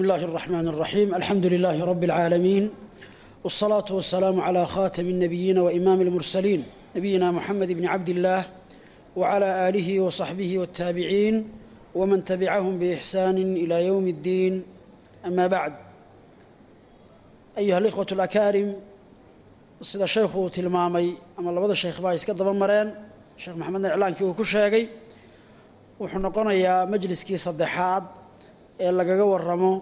بسم الله الرحمن الرحيم الحمد لله رب العالمين والصلاة والسلام على خاتم النبيين وإمام المرسلين نبينا محمد بن عبد الله وعلى آله وصحبه والتابعين ومن تبعهم بإحسان إلى يوم الدين أما بعد أيها الإخوة الأكارم sida sheekhu uu tilmaamay ama labada sheekh baa iska daba mareen sheekh maxamedna iclaankii uu ku sheegay wuxuu noqonayaa majliskii saddexaad ee lagaga waramo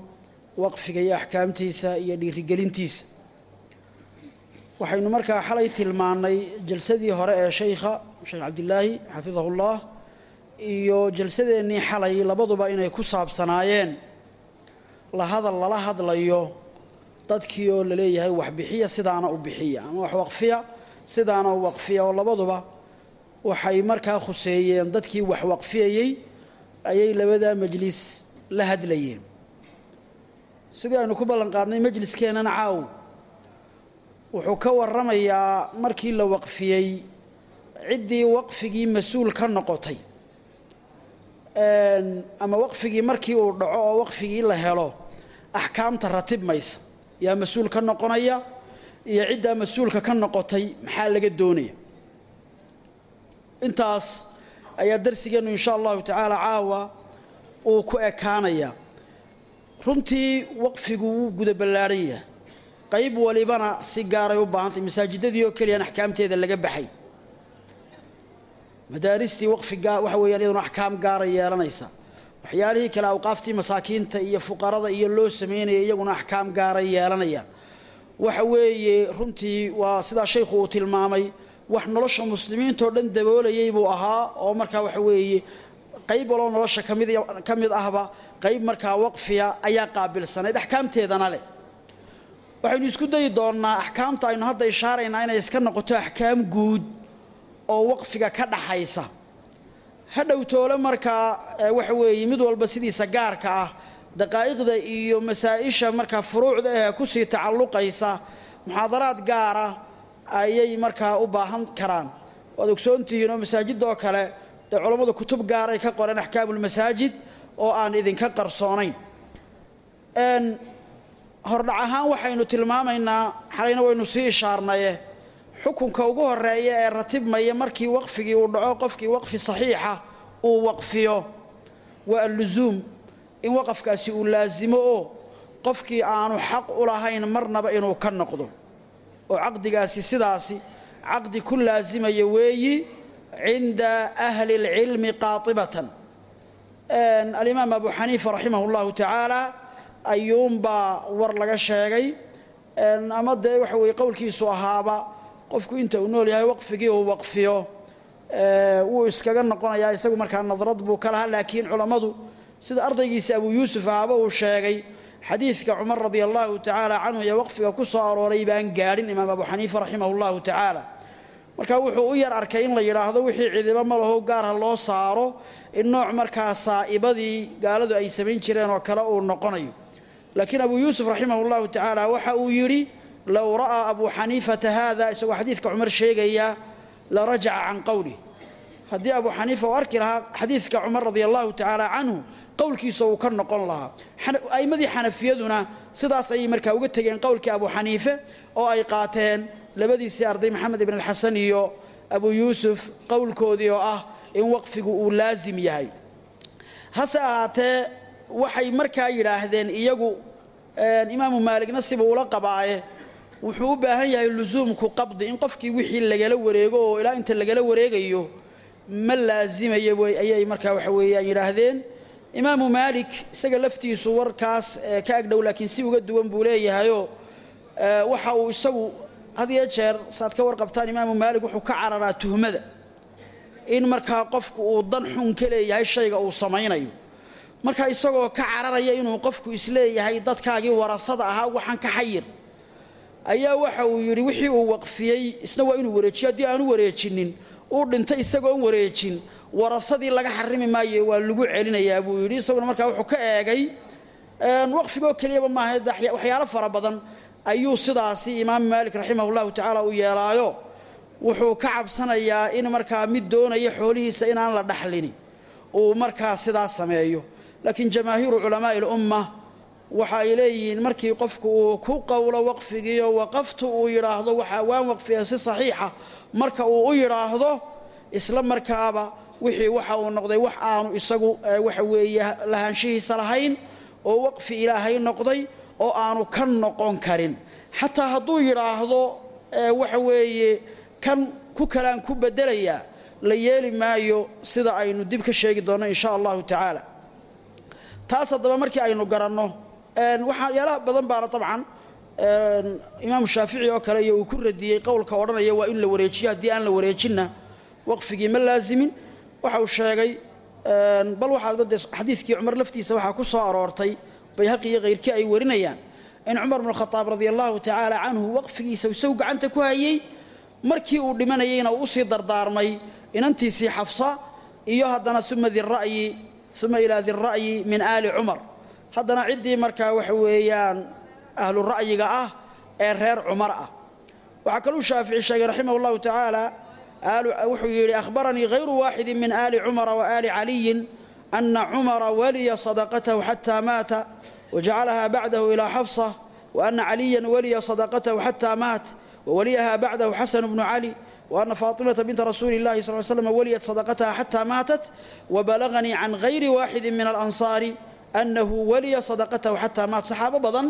waqfiga iyo axkaamtiisa iyo dhiirigelintiisa. Waxaynu markaa xalay tilmaannay jalsadii hore ee sheykha sheekh cabdilaahi xafidahullah iyo jalsadeennii xalay labaduba inay ku saabsanaayeen. La hadal lala hadlayo dadkii oo la leeyahay wax bixiya sidaana u bixiya ama wax waqfiya sidaana u waqfiya oo labaduba waxay markaa khuseeyeen dadkii wax waqfiyayey ayay labadaa majlis la hadlayeen sidii aynu ku ballan qaadnay majliskeennana caaw. Wuxuu ka warramayaa markii la waqfiyey ciddii waqfigii mas'uul ka noqotay. Ama waqfigii markii uu dhaco oo waqfigii la helo axkaamta ratib maysa. Yaa mas'uul ka noqonaya iyo ciddaa mas'uulka ka noqotay maxaa laga doonaya? Intaas ayaa darsigeennu insha allahu tacaala caawa uu ku ekaanaya. Runtii waqfigu wuu guda ballaadhan yahay qayb walibana si gaaray u baahantay masaajidadii oo keliyaan axkaamteeda laga baxay. Madaaristii waqfiga waxa weeyaan iyaduna axkaam gaara yeelanaysa. Waxyaalihii kale awqaaftii masaakiinta iyo fuqarada iyo loo sameynaya iyaguna axkaam gaaray yeelanayaan. Waxa weeye runtii waa sidaa shaykhu uu tilmaamay wax nolosha muslimiintao dhan daboolayay buu ahaa oo markaa waxa weeye qayb waloo nolosha ka mid ka mid ahba qayb markaa waqfiya ayaa qaabilsanayd axkaamteedana leh. Waxaynu isku dayi doonnaa axkaamta aynu hadda ishaaraynaa inay iska noqoto axkaam guud oo waqfiga ka dhaxaysa. Hadhow toole markaa waxa weeye mid walba sidiisa gaarka ah daqaa'iqda iyo masaa-isha markaa furuucda ee ku sii tacalluqaysa muxaadaraad gaara ayay markaa u baahan karaan. Waad ogsoontihiin oo masaajidda oo kale dee culammadu kutub gaaray ka qoreen axkaamulmasaajid oo aan idinka qarsoonayn. Hordhac ahaan waxaynu tilmaamaynaa xalayna waynu sii ishaarnaye xukunka ugu horreeya ee ratibmaya markii waqfigii uu dhaco qofkii waqfi saxiixa uu waqfiyo waa allusuum in waqafkaasi uu laasimo oo qofkii aanu xaq u lahayn marnaba inuu ka noqdo. Oo caqdigaasi sidaasi caqdi ku laasimaya weeyi cinda ahli اlcilmi qaatibatan alimaam abu xaniifa raximah اllahu tacaala ayuunbaa war laga sheegay ama dee waxa weeye qowlkiisu ahaaba qofku inta uu nool yahay waqfigii uu waqfiyo wuu iskaga noqonayaa isagu markaa nadrad buu ka lahaa laakiin culammadu sida ardaygiisa abuu yuusuf ahaaba uu sheegay xadiidka cumar radia allahu tacaala canhu ee waqfiga ku soo arooray baan gaadhin imaam abu xaniifa raximah allahu tacaala marka wuxuu u yar arkay in la yidhaahdo wixii cidibo ma laho gaarha loo saaro in nooc markaa saa'ibadii gaaladu ay samayn jireen oo kale uu noqonayo. Laakiin abuu yuusuf raximah allahu tacaala waxa uu yidhi low ra'aa abuu xaniifata haada isagoo xadiidka cumar sheegaya la rajaca can qowlih haddii abuu xaniifa uu arki lahaa xadiidka cumar radia allahu tacaala canhu qowlkiisa uu ka noqon lahaa. A'immadii xanafiyaduna sidaas ayay markaa uga tegeen qowlkii abuu xaniife oo ay qaateen labadiisii arday maxamed ibn alxasan iyo abuu yuusuf qowlkoodii oo ah in waqfigu uu laasim yahay. Hase ahaatee waxay markaa yidhaahdeen iyagu imaamu maaligna siba ula qabaaye wuxuu u baahan yahay lusuumku qabdi. In qofkii wixii lagala wareego oo ilaa inta lagala wareegayo ma laasimayo ayay markaa waxa weeyaan yidhaahdeen. Imaamu maalik isaga laftiisu warkaas ka agdhow laakiin si uga duwan buu leeyahayoo waxa uu isagu had iyo jeer saaad ka warqabtaan imaamu maalik wuxuu ka cararaa tuhmada in markaa qofku uu dan xun ka leeyahay shayga uu samaynayo. Marka isagoo ka cararaya inuu qofku is leeyahay dadkaagii warasada ahaa waxaan ka xayir. Ayaa waxa uu yidhi wixii uu waqfiyey isna waa inuu wareejiyo. Haddii aanu wareejinin uu dhintay isagoon wareejin warasadii laga xarimi maayo waa lagu celinayaa buu yidhi. Isaguna markaa wuxuu ka eegay waqfigoo keliyaba maaha waxyaalo fara badan ayuu sidaasi imaamu maalik raximah llahu tacaala u yeelaayo. Wuxuu ka cabsanayaa in markaa mid doonaya xoolihiisa inaan la dhaxlini. Uu markaa sidaa sameeyo. Laakiin jamaahiiru culamaa'i اlumma waxa ay leeyihiin markii qofku uu ku qowlo waqfigiiyo waqaftu uu yidhaahdo waxaa waan waqfiya si saxiixa. Marka uu u yidhaahdo isla markaaba wixii waxa uu noqday wax aanu isagu waxa weeye lahaanshihiisa lahayn oo waqfi ilaahay noqday oo aanu ka noqon karin. Xataa hadduu yidhaahdo waxa weeye kan ku kalaan ku bedelayaa la yeeli maayo sida aynu dib ka sheegi doonno in sha allahu tacaala. Taas haddaba markii aynu garanno waxyaalaha badan baana dabcan imaamu shaafici oo kale iyo uu ku radiyey qowlka odhanaya waa in la wareejiyo haddii aan la wareejinna waqfigii ma laazimin. Waxa uu sheegay bal waxaadba dee xadiidkii cumar laftiisa waxaa ku soo aroortay bayhaqi iyo kayrkii ay warinayaan. In cumar bnu khadaab radia allahu tacaala canhu waqfigiisa isagu gacanta ku hayey markii uu dhimanayeyna uu u sii dardaarmay inantiisii xafsa iyo haddana uma dira'yi uma ilaa dira'yi min aali cumar. Haddana ciddii markaa waxa weeyaan ahlu ra'yiga ah ee reer cumar ah. Waxaa kaluu shaafici sheegay raximah اllahu tacaala wuxuu yidhi akhbaranii hayru waaxidi min aali cumara wa aali caliyin ana cumara waliya sadaqatahu xataa maata wajacalaha bacdahu ilaa xafsa waana caliyan waliya sadaqatahu xataa maat wawaliyaha bacdahu xasanu bnu cali وأن فاطمة بنت رسول الله صلى الله عليه وسلم وليت صدقتها حتى ماتت وبلغني عن غير واحد من الأنصار أنه ولي صدقته حتى مات صحابة بضن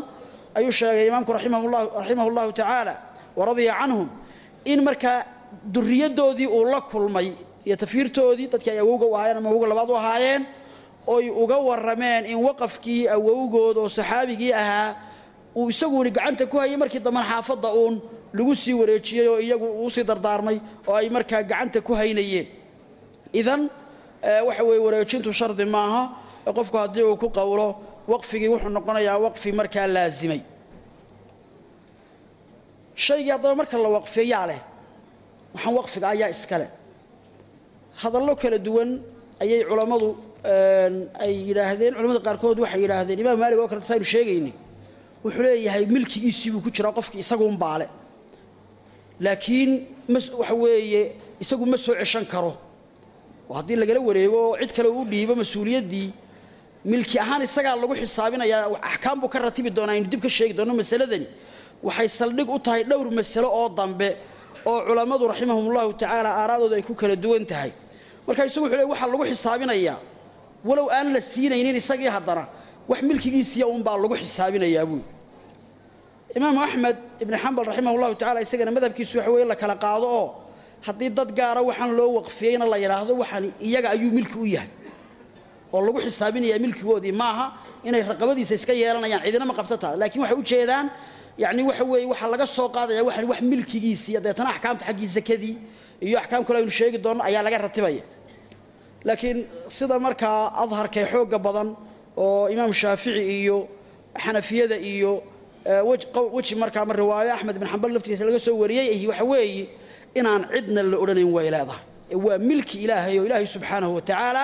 أي شيء إمامك رحمه الله, رحمه الله تعالى ورضي عنهم إن مركا دريدودي أولا كلمي يتفيرتودي تدكي أوغا وهايان أما أوغا لبعض وهايان oy uga warameen in waqafkii awowgood oo saxaabigii ahaa uu isaguni gacanta ku hayay markii damban xaafadda uun lagu sii wareejiyey oo iyagu uu sii dardaarmay oo ay markaa gacanta ku haynayeen. Idan waxa weeye wareejintu shardi maaha. Qofku haddii uu ku qowlo waqfigii wuxuu noqonayaa waqfi markaa laasimay shaygii haddaba marka la waqfiyo yaa leh. Waxaan waqfiga ayaa iskale hadallo kala duwan ayay culammadu ay yidhaahdeen culamada qaarkood waxay yidhaahdeen imaam maalig oo kale saynu sheegaynay wuxuu leeyahay milkigiisii buu ku jiraa qofkii isaguun baale. Laakiin waxa weeye isagu ma soo ceshan karo. Oo haddii lagala wareego cid kale uu dhiibo mas'uuliyaddii milki ahaan isagaa lagu xisaabinayaa axkaam buu ka ratibi doonaa aynu dib ka sheegi doonno masaladani. Waxay saldhig u tahay dhowr masalo oo dambe oo culammadu raximahumullahu tacaala aaraadooda ay ku kala duwan tahay. Marka isagu wuxuu leey waxaa lagu xisaabinayaa walow aan la siinaynin isagii haddana wax milkigiisiya uunbaa lagu xisaabinayaa buui imaamu axmed ibni xambal raximah ullahu tacala isagana madhabkiisu waxa weye la kala qaado oo haddii dad gaara waxaan loo waqfiyeyna la yidhaahdo waxaan iyaga ayuu milki u yahay. Oo lagu xisaabinayaa milkigoodii maaha inay raqabadiisa iska yeelanayaan cidina ma qabto taa. Laakiin waxay ujeedaan yacni waxa weeye waxaa laga soo qaadaya waxaan wax milkigiisiiya deetana axkaamta xaggii sakadii iyo axkaam kale aynu sheegi doonno ayaa laga ratibaya laakiin sida markaa adharkee xoogga badan oo imaam shaafici iyo xanafiyada iyo weji markaa ma riwaayo axmed bin xambal laftiisa laga soo wariyey waxa weeye inaan cidna la odhanayn way leedahay waa milki ilaahay oo ilaahay subxaanahu wa tacaala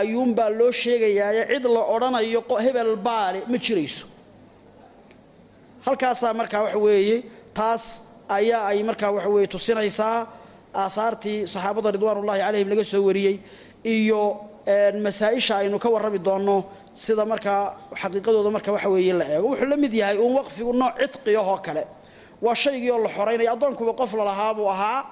ayuunbaa loo sheegayaaye cid la odhanayo hebel baale ma jirayso. Halkaasaa markaa waxa weeye taas ayaa ay markaa waxa weeye tusinaysaa aahaartii saxaabada ridwaanullahi calayhim laga soo wariyey iyo masaa-isha aynu ka warrami doonno sida markaa xaqiiqadooda marka waxa weeye la eego. Wuxuu la mid yahay uun waqfigu nooc cidqiyahoo kale. Waa shaygii oo la xoraynaya addoonkuba qof lalahaa buu ahaa.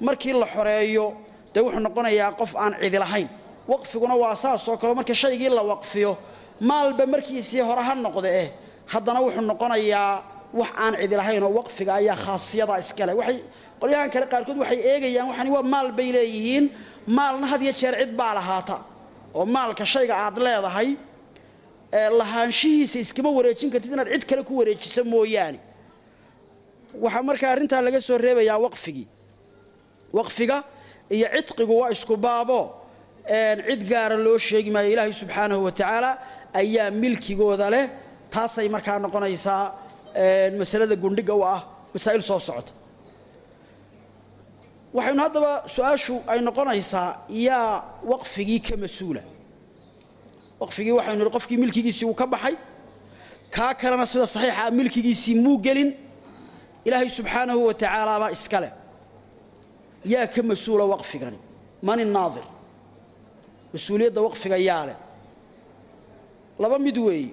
Markii la xoreeyo dee wuxuu noqonayaa qof aan cidi lahayn. Waqfiguna waa saas oo kale. Marka shaygii la waqfiyo maalba markiisii hore ha noqde eh haddana wuxuu noqonayaa wax aan cidi lahayn oo waqfiga ayaa khaasiyada iskale waxay qolyahan kale qaarkood waxay eegayaan waxani waa maal bay leeyihiin maalna had iyo jeer cid baa lahaata oo maalka shayga aad leedahay lahaanshihiisa iskama wareejin kartid inaad cid kale ku wareejiso mooyaane. Waxaa markaa arrintaa laga soo reebayaa waqfigii. Waqfiga iyo cidqigu waa isku baabo cid gaara loo sheegi maayo ilaahay subxaanahu wa tacaala ayaa milkigooda leh taasay markaa noqonaysaa masalada gundhiga u ah masaa'il soo socota waxaynu haddaba su'aashu ay noqonaysaa yaa waqfigii ka mas'uula. Waqfigii waxaynu nihi qofkii milkigiisii uu ka baxay. Kaa kalena sida saxiixa milkigiisii muu gelin. Ilaahay subxaanahu wa tacaala baa iska leh. Yaa ka mas'uula waqfigani. Mani naadir. Mas'uuliyadda waqfiga yaa leh. Laba mid weeye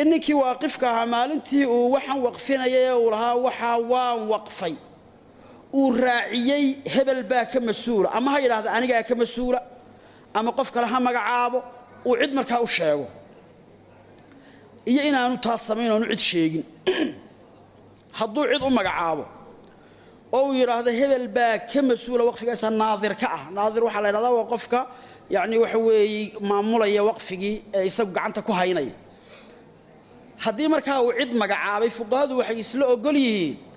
in ninkii waaqifka ahaa maalintii uu waxaan waqfinayay ee uu lahaa waxaa waan waqfay uu raaciyey hebel baa ka mas'uula. Ama ha yidhahda anigaa ka mas'uula. Ama qof kale ha magacaabo uu cid markaa u sheego. Iyo inaanu taas samayn oonu cid sheegin. Hadduu cid u magacaabo oo uu yidhaahdo hebel baa ka mas'uula waqfigaasa naadir ka ah. Naadir waxaa la ydhahdaa waa qofka yacni waxa weeye maamulaya waqfigii ee isagu gacanta ku haynaya. Haddii markaa uu cid magacaabay fuqahadu waxay isla ogol yihiin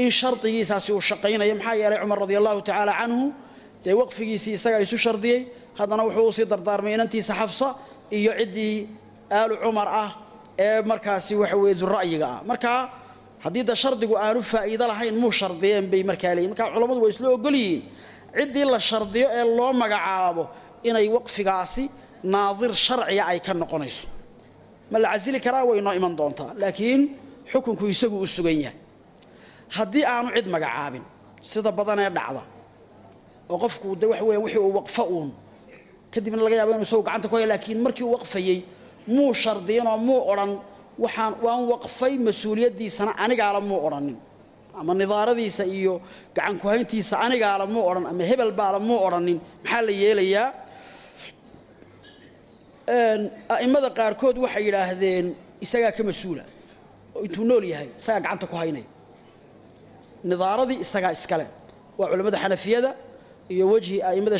in shardigiisaasi uu shaqaynayo. Maxaa yeelay cumar radia allahu tacaala canhu dee waqfigiisii isagaa isu shardiyey. Haddana wuxuu u sii dardaarmay inantiisa xafsa iyo ciddii aalu cumar ah ee markaasi waxa weeye dura'yiga ah. Markaa haddii da shardigu aanu faa'iido lahayn muu shardiyeen bay markaa leeyihiin markaa culammadu way isla ogol yihiin ciddii la shardiyo ee loo magacaabo inay waqfigaasi naadir sharciga ay ka noqonayso. Ma la casili karaa? Way noo iman doontaa. Laakiin xukunku isagu u sugan yahay haddii aanu cid magacaabin sida badanee dhacda oo qofku de waxa weya wixii uu waqfo uun kadibna laga yaabo inu isagu gacanta ku haya laakiin markii uu waqfayey muu shardiyinoo muu odhan waxaan waan waqfay mas'uuliyaddiisana anigaala muu odhanin ama nidaaradiisa iyo gacan kuhayntiisa anigaala muu odhan ama hebel baala muu odhanin maxaa la yeelayaa? A'immada qaarkood waxay yidhaahdeen isagaa ka mas'uula intuu nool yahay isagaa gacanta ku haynaya nidaaradii isagaa iskale. Waa culammada xanafiyada iyo wejhi a'immada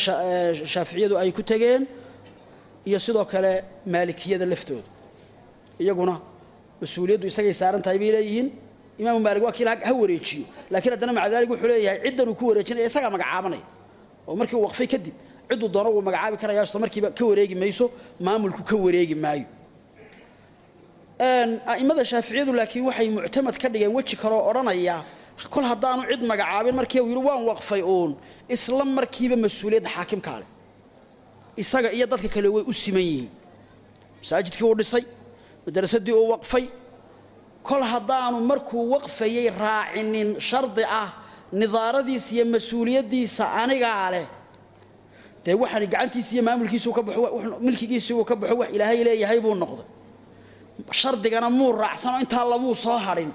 shaaficiyadu ay ku tegeen iyo sidoo kale maalikiyada laftooda. Iyaguna mas'uuliyaddu isagay saaran tahay bay leeyihiin. Imaamu maalik waa kiila ha wareejiyo. Laakiin haddana maca daalik wuxuu leeyahay ciddan ku wareejinaya isagaa magacaabanaya. Oo markii uu waqfay kadib cidduu doono wuu magacaabi karaya markiiba ka wareegi mayso maamulku ka wareegi maayo. A'immada shaaficiyadu laakiin waxay muctamad ka dhigeen weji kaloo odhanaya kol haddaanu cid magacaabin markii uu yidhi waan waqfay uun. Isla markiiba mas'uuliyadda xaakimkaa leh isaga iyo dadka kale way u siman yihiin. Masaajidkii uu dhisay madarasadii uu waqfay. Kol haddaanu markuu waqfayey raacinin shardi ah nidaaradiisa iyo mas'uuliyaddiisa anigaa leh dee waxaani gacantiisi iyo maamulkiisuu ka baxo milkigiisii uu ka baxo wax ilaahay leeyahay buu noqday. Shardigana muu raacsanoo intaa lamuu soo hadhin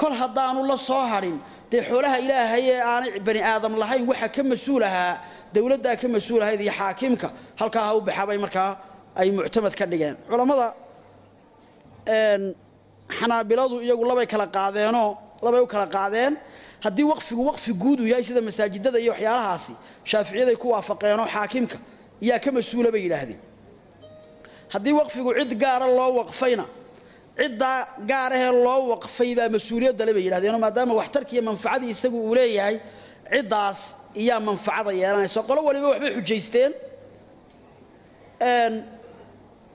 kol haddaanu la soo hadhin dee xoolaha ilaahay ee aanay bani aadam lahayn waxa ka mas'uul ahaa dowladdaa ka mas'uul ahayd iyo xaakimka halkaa ha u baxabay markaa ay muctamad ka dhigeen. Culammada xanaabiladu iyagu labay kala qaadeenoo labay u kala qaadeen haddii waqfigu waqfi guud uu yahay sida masaajidada iyo waxyaalahaasi shaaficiyaday ku waafaqeenoo xaakimka yaa ka mas'uula bay yidhaahdeen. Haddii waqfigu cid gaara loo waqfayna ciddaa gaarahee loo waqfay baa mas'uuliyaddale bay yidhahdeenoo maadaama waxtarki iyo manfacadii isagu uu leeyahay ciddaas iyaa manfacada yeelanaysa. Qolo waliba waxbay xujaysteen.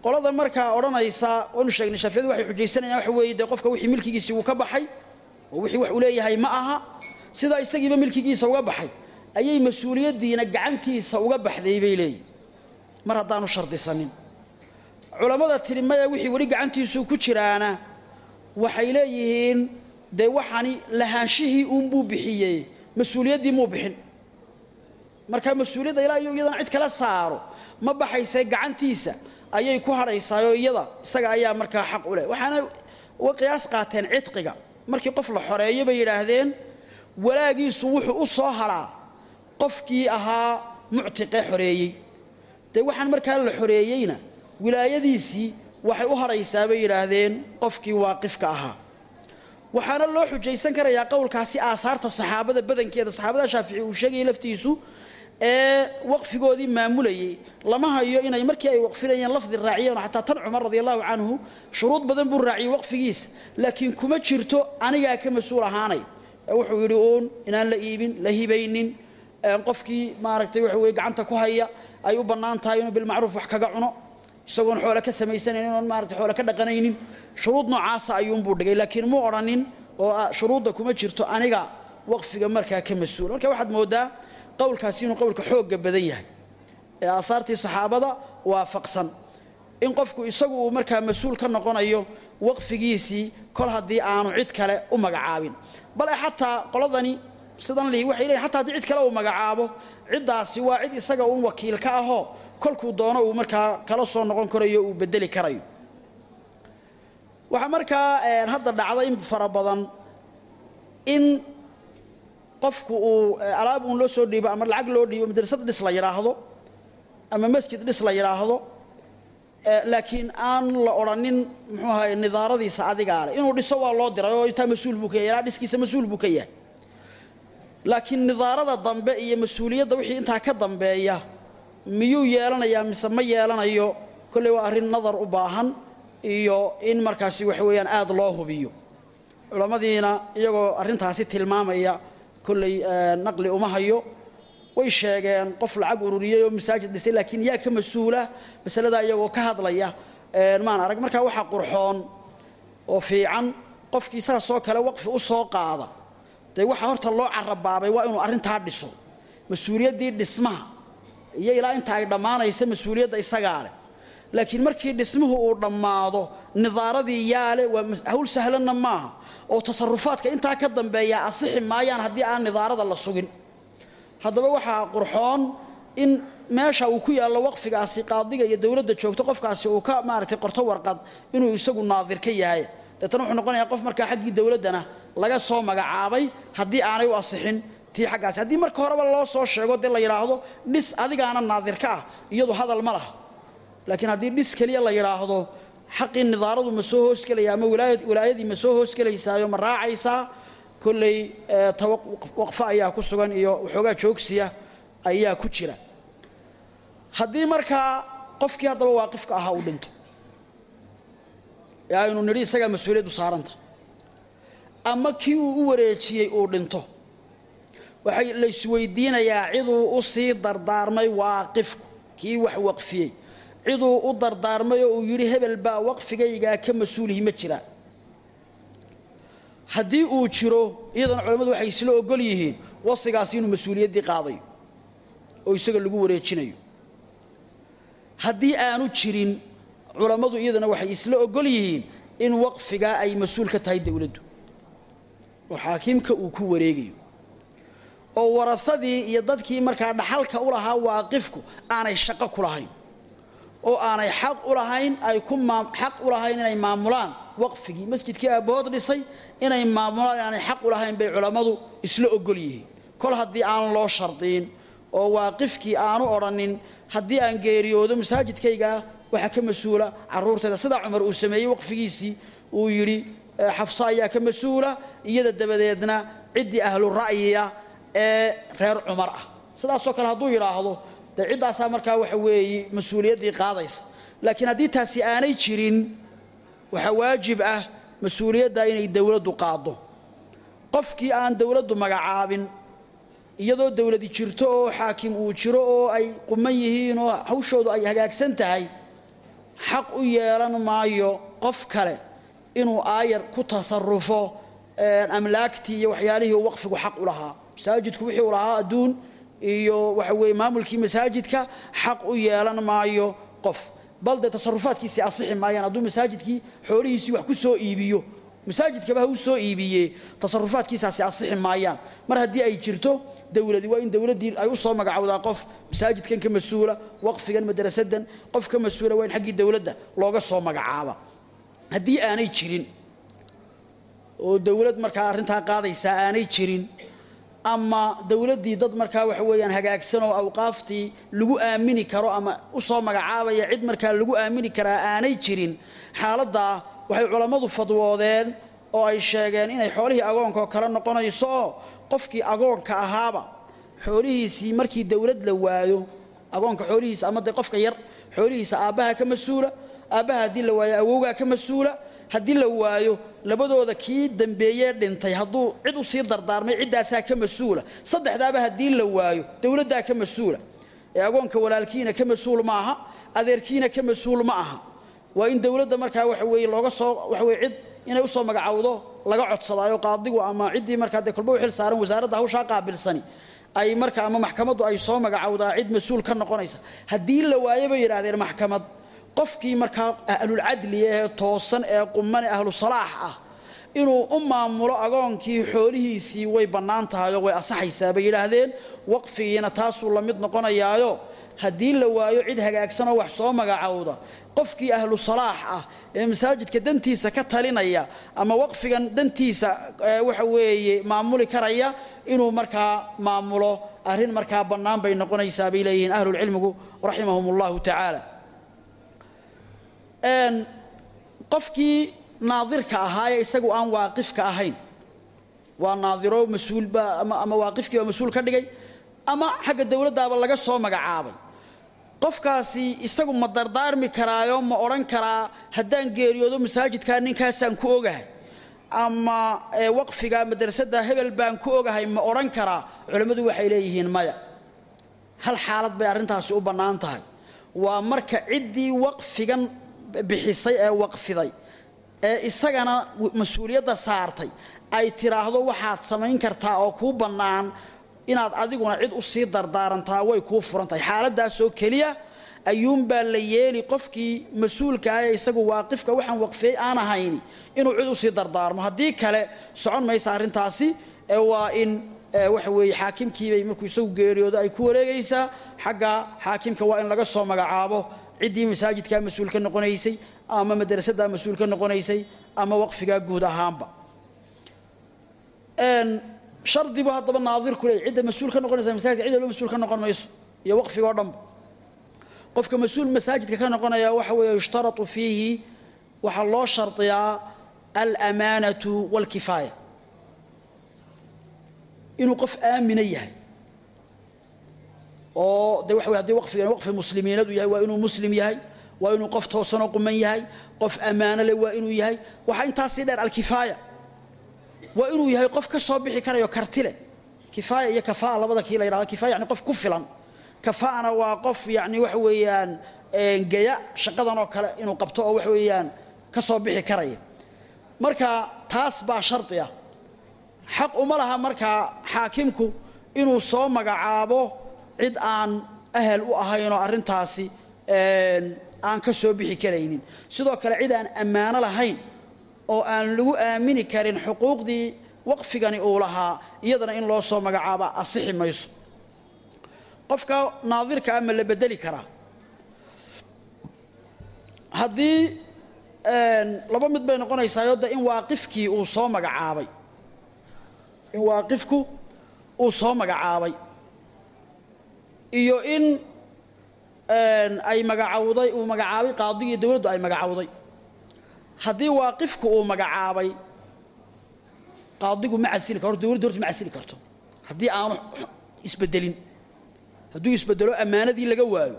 Qolada markaa odhanaysa waynu sheegnay shaaficiyadu waxay xujaysanayaan waxa weeye dee qofka wixii milkigiisii uu ka baxay oo wixii wax uu leeyahay ma aha sidaa isagiiba milkigiisa uga baxay ayay mas'uuliyaddiina gacantiisa uga baxday bay leeyihiin mar haddaanu shardisanin culammada tidhi wixii weli gacantiisuu ku jiraana waxay leeyihiin dee waxani lahaanshihii uunbuu bixiyey mas'uuliyaddii muu bixin. Marka mas'uuliyadda ilaa iyo iyadana cid kala saaro ma baxaysee gacantiisa ayay ku hadhaysaayoo iyada isaga ayaa markaa xaq u leh. Waxaana uga qiyaas qaateen cidqiga. Markii qof la xoreeyo bay yidhaahdeen walaagiisu wuxuu u soo hadhaa qofkii ahaa muctiqee xoreeyey. Dee waxaan markaa la xoreeyeyna wilaayadiisii waxay u hadhaysaa bay yidhaahdeen qofkii waaqifka ahaa. Waxaana loo xujaysan karayaa qowlkaasi aahaarta saxaabada badankeeda. Saxaabada shaafici uu sheegayay laftiisu ee waqfigoodii maamulayey. Lama hayo inay markii ay waqfinayeen lafdi raaciyeen xataa tan cumar radi allahu canhu shuruud badan buu raaciyey waqfigiisa laakiin kuma jirto anigaa ka mas'uul ahaanay. Wuxuu yidhi uun inaan la iibin la hibaynin. Qofkii maaragtay waxa weye gacanta ku haya ay u bannaan tahay inuu bilmacruuf wax kaga cuno isagoon xoole ka samaysanayn oon maarata xoole ka dhaqanaynin. Shuruud noocaasa ayuunbuu dhigay laakiin muu odhanin oo shuruudda kuma jirto aniga waqfiga markaa ka mas'uul. Marka waxaad mooddaa qowlkaasi inuu qowlka xoogga badan yahay. Ee aahaartii saxaabada waafaqsan. In qofku isagu uu markaa mas'uul ka noqonayo waqfigiisii kol haddii aanu cid kale u magacaabin. Bale xataa qoladani sidan lihi waxay leeyiin xataa haddii cid kale uu magacaabo ciddaasi waa cid isaga uun wakiil ka ahoo kolkuu doono uu markaa kala soo noqon karayo uu bedeli karayo. Waxaa markaa hadda dhacda in fara badan in qofku uu alaab uun loo soo dhiibo ama lacag loo dhiibo madrasad dhis la yidhaahdo ama masjid dhis la yidhaahdo laakiin aan la odhanin muxuu ahaye nidaaradiisa adigaa leh. Inuu dhiso waa loo diray oo intaa mas'uul buu ka yahay ilaa dhiskiisa mas'uul buu ka yahay. Laakiin nidaarada dambe iyo mas'uuliyadda wixii intaa ka dambeeya miyuu yeelanayaa mise ma yeelanayo? Kolley waa arrin nadar u baahan iyo in markaasi waxa weeyaan aada loo hubiyo. Culammadiina iyagoo arrintaasi tilmaamaya kolley naqli uma hayo. Way sheegeen qof lacag ururiyey oo masaajid dhisay laakiin yaa ka mas'uula masaladaa iyagoo ka hadlaya. Maan arag markaa waxaa qurxoon oo fiican qofkii saasoo kale waqfi u soo qaada. Dee waxaa horta loo carabaabay waa inuu arrintaa dhiso. Mas'uuliyaddii dhismaha iyo ilaa inta ay dhammaanaysa mas'uuliyadda isagaa leh. Laakiin markii dhismuhu uu dhammaado nidaaradii yaale waa hawl sahlanna maaha. Oo tasarufaadka intaa ka dambeeya asixi maayaan haddii aan nidaarada la sugin. Haddaba waxaa qurxoon in meesha uu ku yaallo waqfigaasi qaadiga iyo dowladda joogto qofkaasi uu ka maaragtay qorto warqad inuu isagu naadir ka yahay. Deetana wuxuu noqonayaa qof markaa xaggii dowladdana laga soo magacaabay haddii aanay u asixin tii xaggaasi. Haddii marka horeba loo soo sheego dee la yidhaahdo dhis adigaana naadir ka ah iyadu hadal ma laha. Laakiin haddii dhis keliya la yidhaahdo xaqii nidaaradu ma soo hoosgelaya ama wilaayadii ma soo hoosgelaysaayo ma raacaysaa kolley waqfo ayaa ku sugan iyo waxoogaa joogsiya ayaa ku jira. Haddii markaa qofkii haddaba waaqifka ahaa uu dhinto ee aynu nidhi isagaa mas'uuliyaddu saaranta ama kii uu u wareejiyey uu dhinto waxay la isweydiinayaa ciduu u sii dardaarmay waaqifku. Kii wax waqfiyey. Ciduu u dardaarmay oo uu yidhi hebel baa waqfigaygaa ka mas'uulihi ma jiraan haddii uu jiro iyadana culammadu waxay isla ogol yihiin wasigaasi inuu mas'uuliyaddii qaadayo oo isaga lagu wareejinayo. Haddii aanu jirin culammadu iyadana waxay isla ogol yihiin in waqfigaa ay mas'uul ka tahay dowladdu oo xaakiimka uu ku wareegayo oo warahadii iyo dadkii markaa dhaxalka u lahaa waaqifku aanay shaqo ku lahayn oo aanay xaq u lahayn ay ku xaq u lahayn inay maamulaan. Waqfigii masjidkii aabbahood dhisay inay maamulaan aanay xaq u lahayn bay culammadu isla ogol yihiin. Kol haddii aan loo shardiin oo waaqifkii aanu odhanin haddii aan geeriyoodo masaajidkaygaa waxaa ka mas'uula carruurteeda sidaa cumar uu sameeyey waqfigiisii uu yidhi xafso ayaa ka mas'uula iyada dabadeedna ciddii ahlu ra'yiya ee reer cumar ah. Sidaasoo kale hadduu yidhaahdo dee ciddaasaa markaa waxa weeye mas'uuliyaddii qaadaysa. Laakiin haddii taasi aanay jirin waxaa waajib ah mas'uuliyaddaa inay dowladdu qaaddo. Qofkii aan dowladdu magacaabin iyadoo dowladi jirto oo xaakim uu jiro oo ay quman yihiin oo hawshoodu ay hagaagsan tahay xaq u yeelan maayo qof kale inuu aayar ku tasarufo amlaagtii iyo waxyaalihii waqfigu xaq u lahaa masaajidku wixii uu lahaa adduun iyo waxa weeye maamulkii masaajidka xaq u yeelan maayo qof. Bal dee tasarufaadkiisii asixi maayaan hadduu masaajidkii xoolihiisii wax ku soo iibiyo masaajidkaba ha u soo iibiyee tasarufaadkiisaasi asixi maayaan. Mar haddii ay jirto dowladi waa in dowladdii ay u soo magacowdaa qof masaajidkan ka mas'uula waqfigan madrasadan qof ka mas'uula waa in xaggii dowladda looga soo magacaaba. Haddii aanay jirin oo dowlad markaa arrintaa qaadaysaa aanay jirin ama dowladdii dad markaa waxa weeyaan hagaagsan oo awqaaftii lagu aamini karo ama u soo magacaabaya cid markaa lagu aamini karaa aanay jirin xaaladdaa waxay culammadu fadwoodeen oo ay sheegeen inay xoolihii agoonka oo kale noqonayso oo qofkii agoonka ahaaba xoolihiisii markii dowlad la waayo agoonka xoolihiisa ama dee qofka yar xoolihiisa aabbaha ka mas'uula aabbaha haddii la waayo awowgaa ka mas'uula haddii la waayo labadooda kii dambeeyee dhintay hadduu cid u sii dardaarmay ciddaasaa ka mas'uula. Saddexdaaba haddii la waayo dowladdaa ka mas'uula. Ee agoonka walaalkiina ka mas'uul ma aha adeerkiina ka mas'uul ma aha. Waa in dowladda markaa waxa weeye looga soo waxa weye cid inay u soo magacowdo laga codsadaayo qaadigu ama ciddii markaa dee kolba u saaran wasaaradda hawshaa qaabilsani ay marka ama maxkamaddu ay soo magacowdaa cid mas'uul ka noqonaysa. Haddii la waayo bay yidhaahdeen maxkamad qofkii markaa ahlulcadli ee toosan ee qumane ahlu salaax ah inuu u maamulo agoonkii xoolihiisii way bannaan tahay oo way asaxaysaa bay yidhaahdeen waqfigiina taasuu la mid noqonayaayo. Haddii la waayo cid hagaagsanoo wax soo magacowda qofkii ahlu salaax ah ee masaajidka dantiisa ka talinaya ama waqfigan dantiisa waxa weeye maamuli karaya inuu markaa maamulo arrin markaa bannaan bay noqonaysaa bay leeyihiin ahlulcilmigu raximahum allahu tacaala qofkii naadirka ahaayee isagu aan waaqifka ahayn. Waa naadiro mas'uulba ama waaqifkii baa mas'uul ka dhigay ama xagga dowladdaaba laga soo magacaabay. Qofkaasi isagu ma dardaarmi karaayo ma odhan karaa haddaan geeriyoodo masaajidkaa ninkaasaan ku ogahay. Ama waqfiga madrasadda hebel baan ku ogahay ma odhan karaa. Culammadu waxay leeyihiin maya. Hal xaalad bay arrintaasi u bannaan tahay. Waa marka ciddii waqfigan bixisay ee waqfiday ee isagana mas'uuliyadda saartay ay tidhaahdo waxaad samayn kartaa oo kuu bannaan inaad adiguna cid u sii dardaarantaa way kuu furan tahay xaaladdaasoo keliya ayuunbaa la yeeli qofkii mas'uulkaah ee isagu waaqifka waxaan waqfiyey aan ahayni inuu cid u sii dardaarmo. Haddii kale socon maysa arrintaasi ee waa in waxa weeye xaakimkiibay markuu isagu geeriyoodo ay ku wareegaysaa xagga xaakimka waa in laga soo magacaabo ciddii masaajidkaa mas'uul ka noqonaysay ama madrasaddaa mas'uul ka noqonaysay ama waqfigaa guud ahaanba. Shardibu haddaba naadirku leey cidda mas'uul ka noqonaysa masaajidka cid walba mas'uul ka noqon mayso. Iyo waqfiga o dhanba qofka mas'uul masaajidka ka noqonaya waxa weeye yushtaratu fiihi waxaa loo shardiyaa alamaanatu waalkifaaya inuu qof aamina yahay oo de wey haddii waqfigan waqfi muslimiinadu yahay waa inuu muslim yahay waa inuu qof toosanoo quman yahay qof ammaano leh waa inuu yahay waxaa intaasii dheer alkifaaya. Waa inuu yahay qof ka soo bixi karayo karti leh. Kifaaya iyo kafaa labada kii la yidhahdo kifaya yani qof ku filan. Kafaana waa qof yani waxa weeyaan geya shaqadan oo kale inuu qabto oo waxa weeyaan ka soo bixi karaya marka taas baa shardi ah. Xaq uma laha markaa xaakimku inuu soo magacaabo cid aan ahal u ahaynoo arrintaasi aan ka soo bixi karaynin. Sidoo kale cid aan ammaano lahayn oo aan lagu aamini karin xuquuqdii waqfigani uu lahaa iyadana in loo soo magacaaba asixi mayso. Qofka naadirkaa ma la bedeli karaa haddii laba mid bay noqonaysaa de in waaqifkii uu soo magacaabay. In waaqifku uu soo magacaabay iyo in ay magacawday uu magacaabay qaadigii dawladdu ay magacawday. Haddii waaqifku uu magacaabay qaadigu ma casili karo dawladdu horta ma casili karto. Haddii aanu isbedelin hadduu isbedelo ammaanadii laga waayo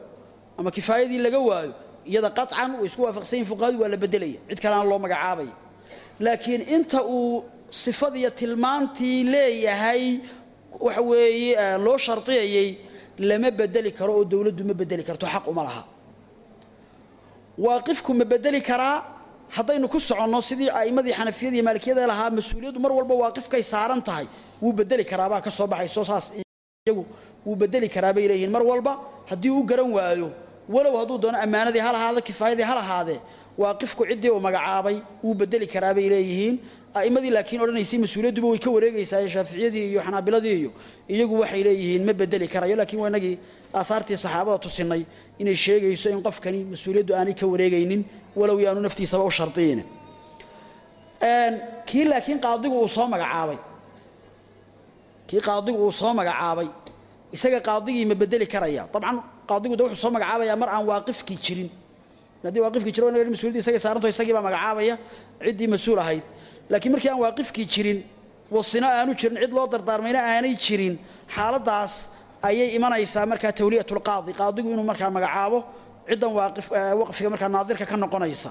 ama kifaayadii laga waayo iyada qaطcan way isku waafaqsan yihiin waa la bedelaya cid kaleana loo magacaabaya laakiin inta uu sifadiiyo tilmaantii leeyahay waxa weeye loo shardiyayey lama bedeli karo oo dawladdu ma bedeli karto xaq uma laha. Waaqifku ma bedeli karaa haddaynu ku soconno sidii a'immadii xanafiyada iyo maalikiyada lahaa mas'uuliyaddu mar walba waaqifkay saaran tahay wuu bedeli karaabaa ka soo baxayso saas iyagu wuu bedeli karaa bay leeyihiin. Mar walba haddii uu garan waayo walow hadduu doono ammaanadii hal ahaade kifaayadii hal ahaadee waaqifku ciddii uu magacaabay wuu bedeli karaa bay leeyihiin a'immadii laakiin odhanaysay mas'uuliyadduba way ka wareegaysaa shaaficiyadii iyo xanaabiladii iyo iyagu waxay leeyihiin ma bedeli karayo laakiin waa inagii aahaartii saxaabada tusinay inay sheegayso in qofkani mas'uuliyaddu aanay ka wareegaynin walow yaanu naftiisaba u shardiyeyna kii laakiin qaadigu uu soo magacaabay kii qaadigu uu soo magacaabay isaga qaadigii ma bedeli karaya. Dabcan qaadigu de wuxuu soo magacaabayaa mar aan waaqifkii jirin. Haddii waaqifkii jiro inaga mas'uuliyadda isagay saaranto isagii baa magacaabaya ciddii mas'uul ahayd laakiin markii aan waaqifkii jirin wasino aanu jirin cid loo dardaarmayna aanay jirin xaaladdaas ayay imanaysaa markaa tawliyatulqaadi qaadigu inuu markaa magacaabo ciddan waqfiga markaa naadirka ka noqonaysa.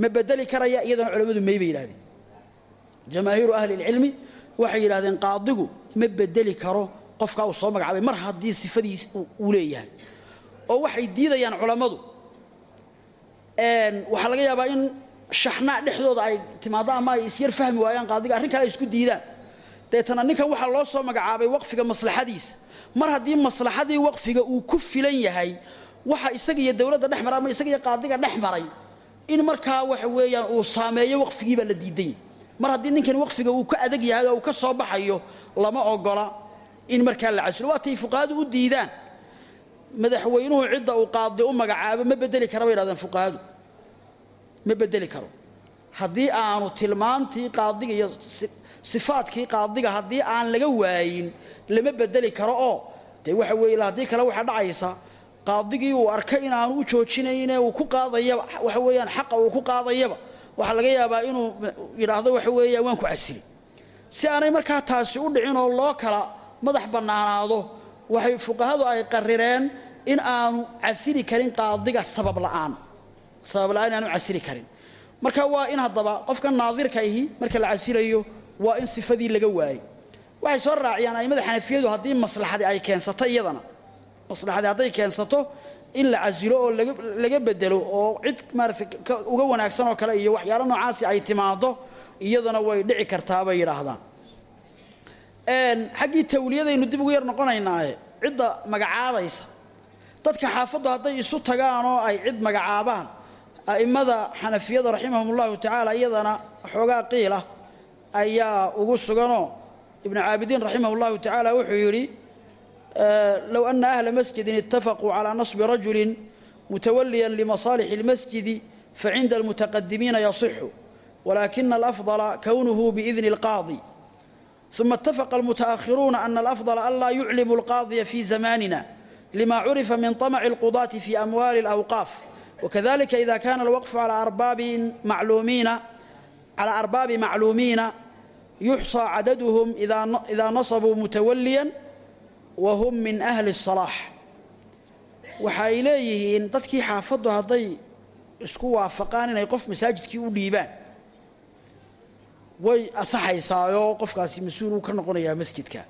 Ma bedeli karaya iyadana culammadu may bay yidhahdeen jamaahiiru ahli ilcilmi waxay yidhahdeen qaadigu ma bedeli karo qofkaa uu soo magacaabay mar haddii sifadiis uu leeyahay. Oo waxay diidayaan culammadu waxaa laga yaabaa in shaxnaa dhexdooda ay timaado ama ay isyar fahmi waayaan qaadiga arrin kale ay isku diidaan. Deetana ninkan waxaa loo soo magacaabay waqfiga maslaxadiisa mar haddii maslaxadii waqfiga uu ku filan yahay waxa isaga iyo dawladda dhex maray ama isaga iyo qaadiga dhex maray in markaa waxa weeyaan uu saameeyo waqfigii baa la diiday mar haddii ninkan waqfiga uu ka adag yahay oo uu ka soo baxayo lama ogola in markaa la casilo waatay fuqahadu u diidaan. Madaxweynuhu cidda uu qaadi u magacaabo ma bedeli kara bay yidhahdeen fuqahadu ma bedeli karo. Haddii aanu tilmaantii qaadiga iyo sifaadkii qaadiga haddii aan laga waayin lama bedeli karo oo dee waxa weeye haddii kale waxaa dhacaysa qaadigii uu arkay inaanu u joojinayne uu ku qaadayaba waxa weeyaan xaqa uu ku qaadayaba waxaa laga yaabaa inuu yidhaahdo waxa weeyaan waan ku casili. Si aanay markaa taasi u dhicin oo loo kala madax bannaanaado waxay fuqahadu ay qarireen in aanu casili karin qaadiga sabab la'aan sabab la'aan inaanu casili karin. Marka waa in haddaba qofka naadirka ahi marka la casilayo waa in sifadii laga waayey waxay soo raaciyaan a'immada xanafiyadu haddii maslaxadii ay keensato iyadana. Maslaxadii hadday keensato in la casilo oo laga bedelo oo cid maaragtay uga wanaagsan oo kale iyo waxyaalo noocaasi ay timaado iyadana way dhici kartaa bay yidhaahdaan. Xaggii tawliyadaynu dib ugu yar noqonaynaaye cidda magacaabaysa dadka xaafaddu hadday isu tagaan oo ay cid magacaabaan a'immada xanafiyada raximahum ullahu tacaala iyadana xoogaa qiila ayaa ugu suganoo ibnu caabidiin raximah llahu tacaala wuxuu yidhi low ana ahla masjidin itafaquu calaa nasbi rajulin mutawaliyan limasaalixi اlmasjidi facinda almutaqadimiina yasixu walakina alafضala kownuhu biidni اlqaadi ثuma اتafaqa almutaأkhiruuna ana alafضل an laa yuclimu اlqaadiya fi zamanina lima curifa min طamci اlqudaati fi amwaali اlأwqaaf wakadalika ida kana alwaqfu calى arbaabi macluumiina calى arbaabi macluumiina yuxصى cadaduhum ida nasabuu mutawaliya wa hum min ahli الصalaax waxay leeyihiin dadkii xaafaddu hadday isku waafaqaan inay qof masaajidkii u dhiibaan way asaxaysaayoo qofkaasi mas-uul uu ka noqonayaa masjidka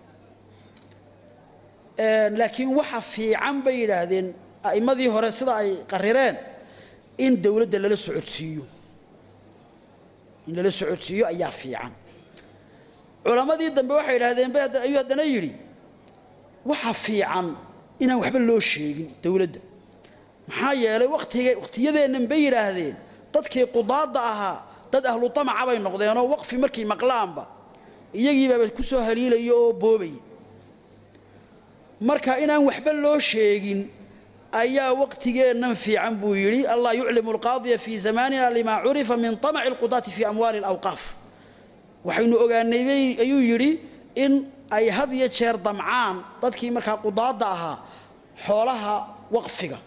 laakiin waxa fiican bay yidhaahdeen a'immadii hore sida ay qarireen in dawladda lala socodsiiyo. In lala socodsiiyo ayaa fiican. Culammadii dambe waxay yidhahdeen ba ayuu haddana yidhi waxa fiican inaan waxba loo sheegin dawladda. Maxaa yeelay watiga wakhtiyadeennan bay yidhaahdeen dadkii qudaadda ahaa dad ahlu tamaca bay noqdeenoo waqfi markay maqlaanba iyagiibaaba ku soo haliilaya oo boobaya marka inaan waxba loo sheegin ayaa waqtigeennan fiican buu yidhi allah yuclimu alqaadiya fii zamanina lima curifa min طamaci اlqudaati fii amwaali اlawqaaf waxaynu ogaanay ayuu yidhi in ay had iyo jeer damcaan dadkii markaa qudaadda ahaa xoolaha waqfiga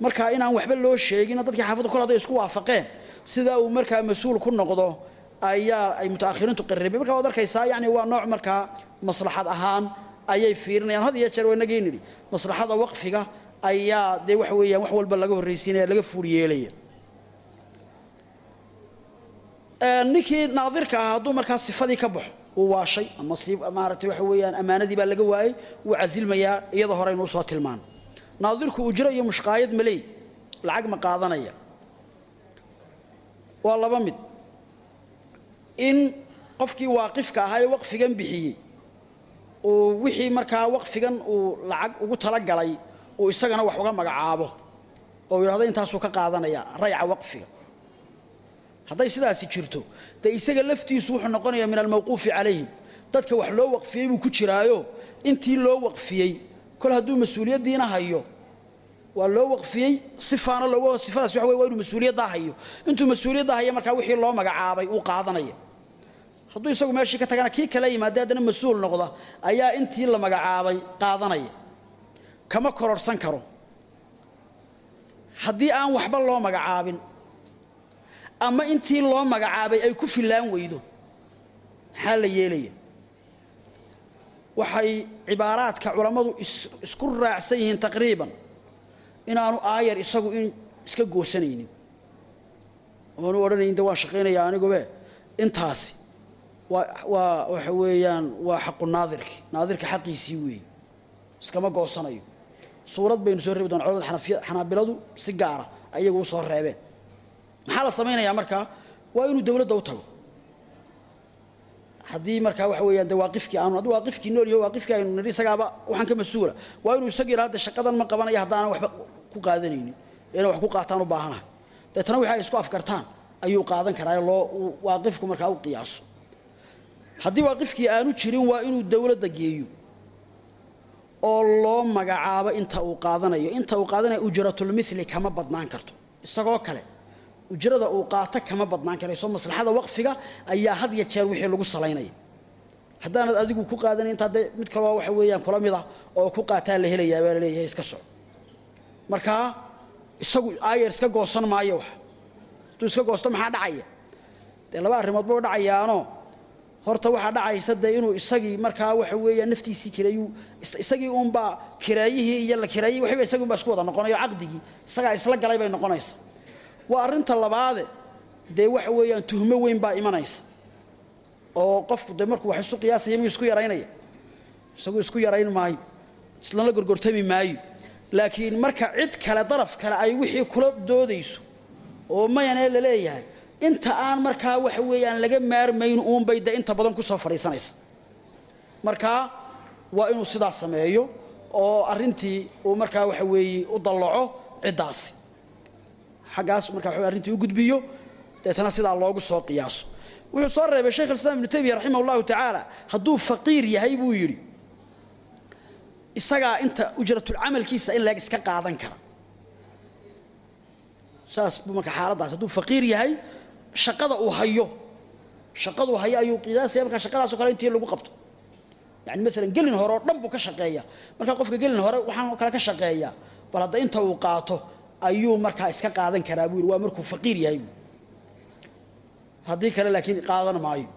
marka inaan waxba loo sheegin dadkii xaafadda kol hadday isku waafaqeen sidaa uu markaa mas-uul ku noqdo ayaa ay mutaakhiriintu qaribeen marka waad arkaysaa yani waa nooc markaa maslaxad ahaan ayay fiirinayaan had iyo jeer waa inagii nidhi maslaxada waqfiga ayaa dee waxa weeyaan wax walba laga horraysiinaya laga fuul ninkii naadirka ahaa hadduu markaa sifadii ka baxo uu waashay ama maaragtay waxa weeyaan ammaanadii baa laga waayey wuu casilmayaa iyada horeynu u soo tilmaano naadirku ujro iyo mushqaayad maley lacag ma qaadanaya. Waa laba mid. In qofkii waaqifka ahaa ee waqfigan bixiyey uu wixii markaa waqfigan uu lacag ugu talagalay uu isagana wax uga magacaabo oo yidhahdo intaasuu ka qaadanaya rayca waqfiga hadday sidaasi jirto dee isaga laftiisu wuxuu noqonayaa min almawquufi calayhim. Dadka wax loo waqfiyey buu ku jiraayo. Intii loo waqfiyey kol hadduu mas'uuliyaddiina hayo waa loo waqfiyey sifaana looga sifadaas waxa wey waa inuu mas'uuliyaddaa hayo. Intuu mas'uuliyaddaa haya markaa wixii loo magacaabay uu qaadanaya. Hadduu isagu meeshii ka tagana kii kala yimaada haddana mas'uul noqda ayaa intii la magacaabay qaadanaya kama kororhsan karo. Haddii aan waxba loo magacaabin ama intii loo magacaabay ay ku fillaan weydo maxaa la yeelaya? Waxay cibaaraadka culammadu isku raacsan yihiin taqriiban. Inaanu aayar isagu in iska goosanaynin. Oonu odhanaynin de waan shaqaynaya anigube intaasi waa waa waxa weeyaan waa xaqu naadirki naadirka xaqiisii weeye iskama goosanayo suurad baynu soo reebi doona culamada xanaabiladu si gaara ayagu u soo reebeen. Maxaa la samaynayaa markaa waa inuu dawladda u tago. Haddii markaa waxa weeyaan de waaqifkii aanu haddii waaqifkii nool yaho waaqifkii aynu nidhi isagaaba waxaan ka mas'uula. Waa inuu isaga yidhahda shaqadan ma qabanaya haddaanan waxba ku qaadanaynin inay wax ku qaataan u baahanahay. Deetana wixi ay isku afkartaan ayuu qaadan karaa loo waaqifku markaa u qiyaaso. Haddii waaqifkii aanu jirin waa inuu dawladda geeyo oo loo magacaabo inta uu qaadanayo. Inta uu qaadanayo ujratulmithli kama badnaan karto. Isagoo kale ujrada uu qaato kama badnaan karayso maslaxada waqfiga ayaa had ya jeer wixii lagu salaynaya haddaanad adigu ku qaadanin intaa dee mid kaloo waxa weeyaan kula mid ah oo ku qaataa la helayaa baa la leeyahay iska soco markaa isagu aayar iska goosan maayo wax hadduu iska goosto maxaa dhacaya? Dee laba arrimood ba dhacayaanoo horta waxaa dhacaysa dee inuu isagii markaa waxa weeyaan naftiisii kireeyuu isagii uunbaa kireeyihii iyo la kireeyey waxiba isagii unbaa isku wada noqonayo caqdigii isagaa isla galay bay noqonaysa. Waa arrinta labaade dee waxa weeyaan tuhmo weyn baa imanaysa. Oo qofku dee markuu wax isu qiyaasaya miyuu isku yaraynaya? Isagu isku yarayn maayo islana gorgortami maayo. Laakiin marka cid kale daraf kale ay wixii kula doodayso oo mayanee la leeyahay inta aan markaa waxa weeyaan laga maarmayn uunbay inta badan ku soo fadhiisanaysa. Markaa waa inuu sidaas sameeyo oo arrintii uu markaa waxa weeye u dallaco ciddaasi. Xaggaas markaa wa arrintii u gudbiyo deetana sidaa loogu soo qiyaaso. Wuxuu soo reebay sheekh alislaam ibnu taymiya raximah allahu tacaala hadduu faqiir yahay buu yidhi isagaa inta ujratulcamalkiisa in leeg iska qaadan kara. Saas buu marka xaaladdaas hadduu faqiir yahay shaqada uu hayo. Shaqaduu hayo ayuu qiyaasaya markaa shaqadaasoo kale intii lagu qabto. Yani maalan gelin hore oo dhan buu ka shaqeeya. Markaa qofka gelin hore waxaan oo kale ka shaqeeya. Bal hadda inta uu qaato ayuu markaa iska qaadan karaa buu yidhi waa markuu faqiir yahay buu. Haddii kale laakiin qaadan maayo.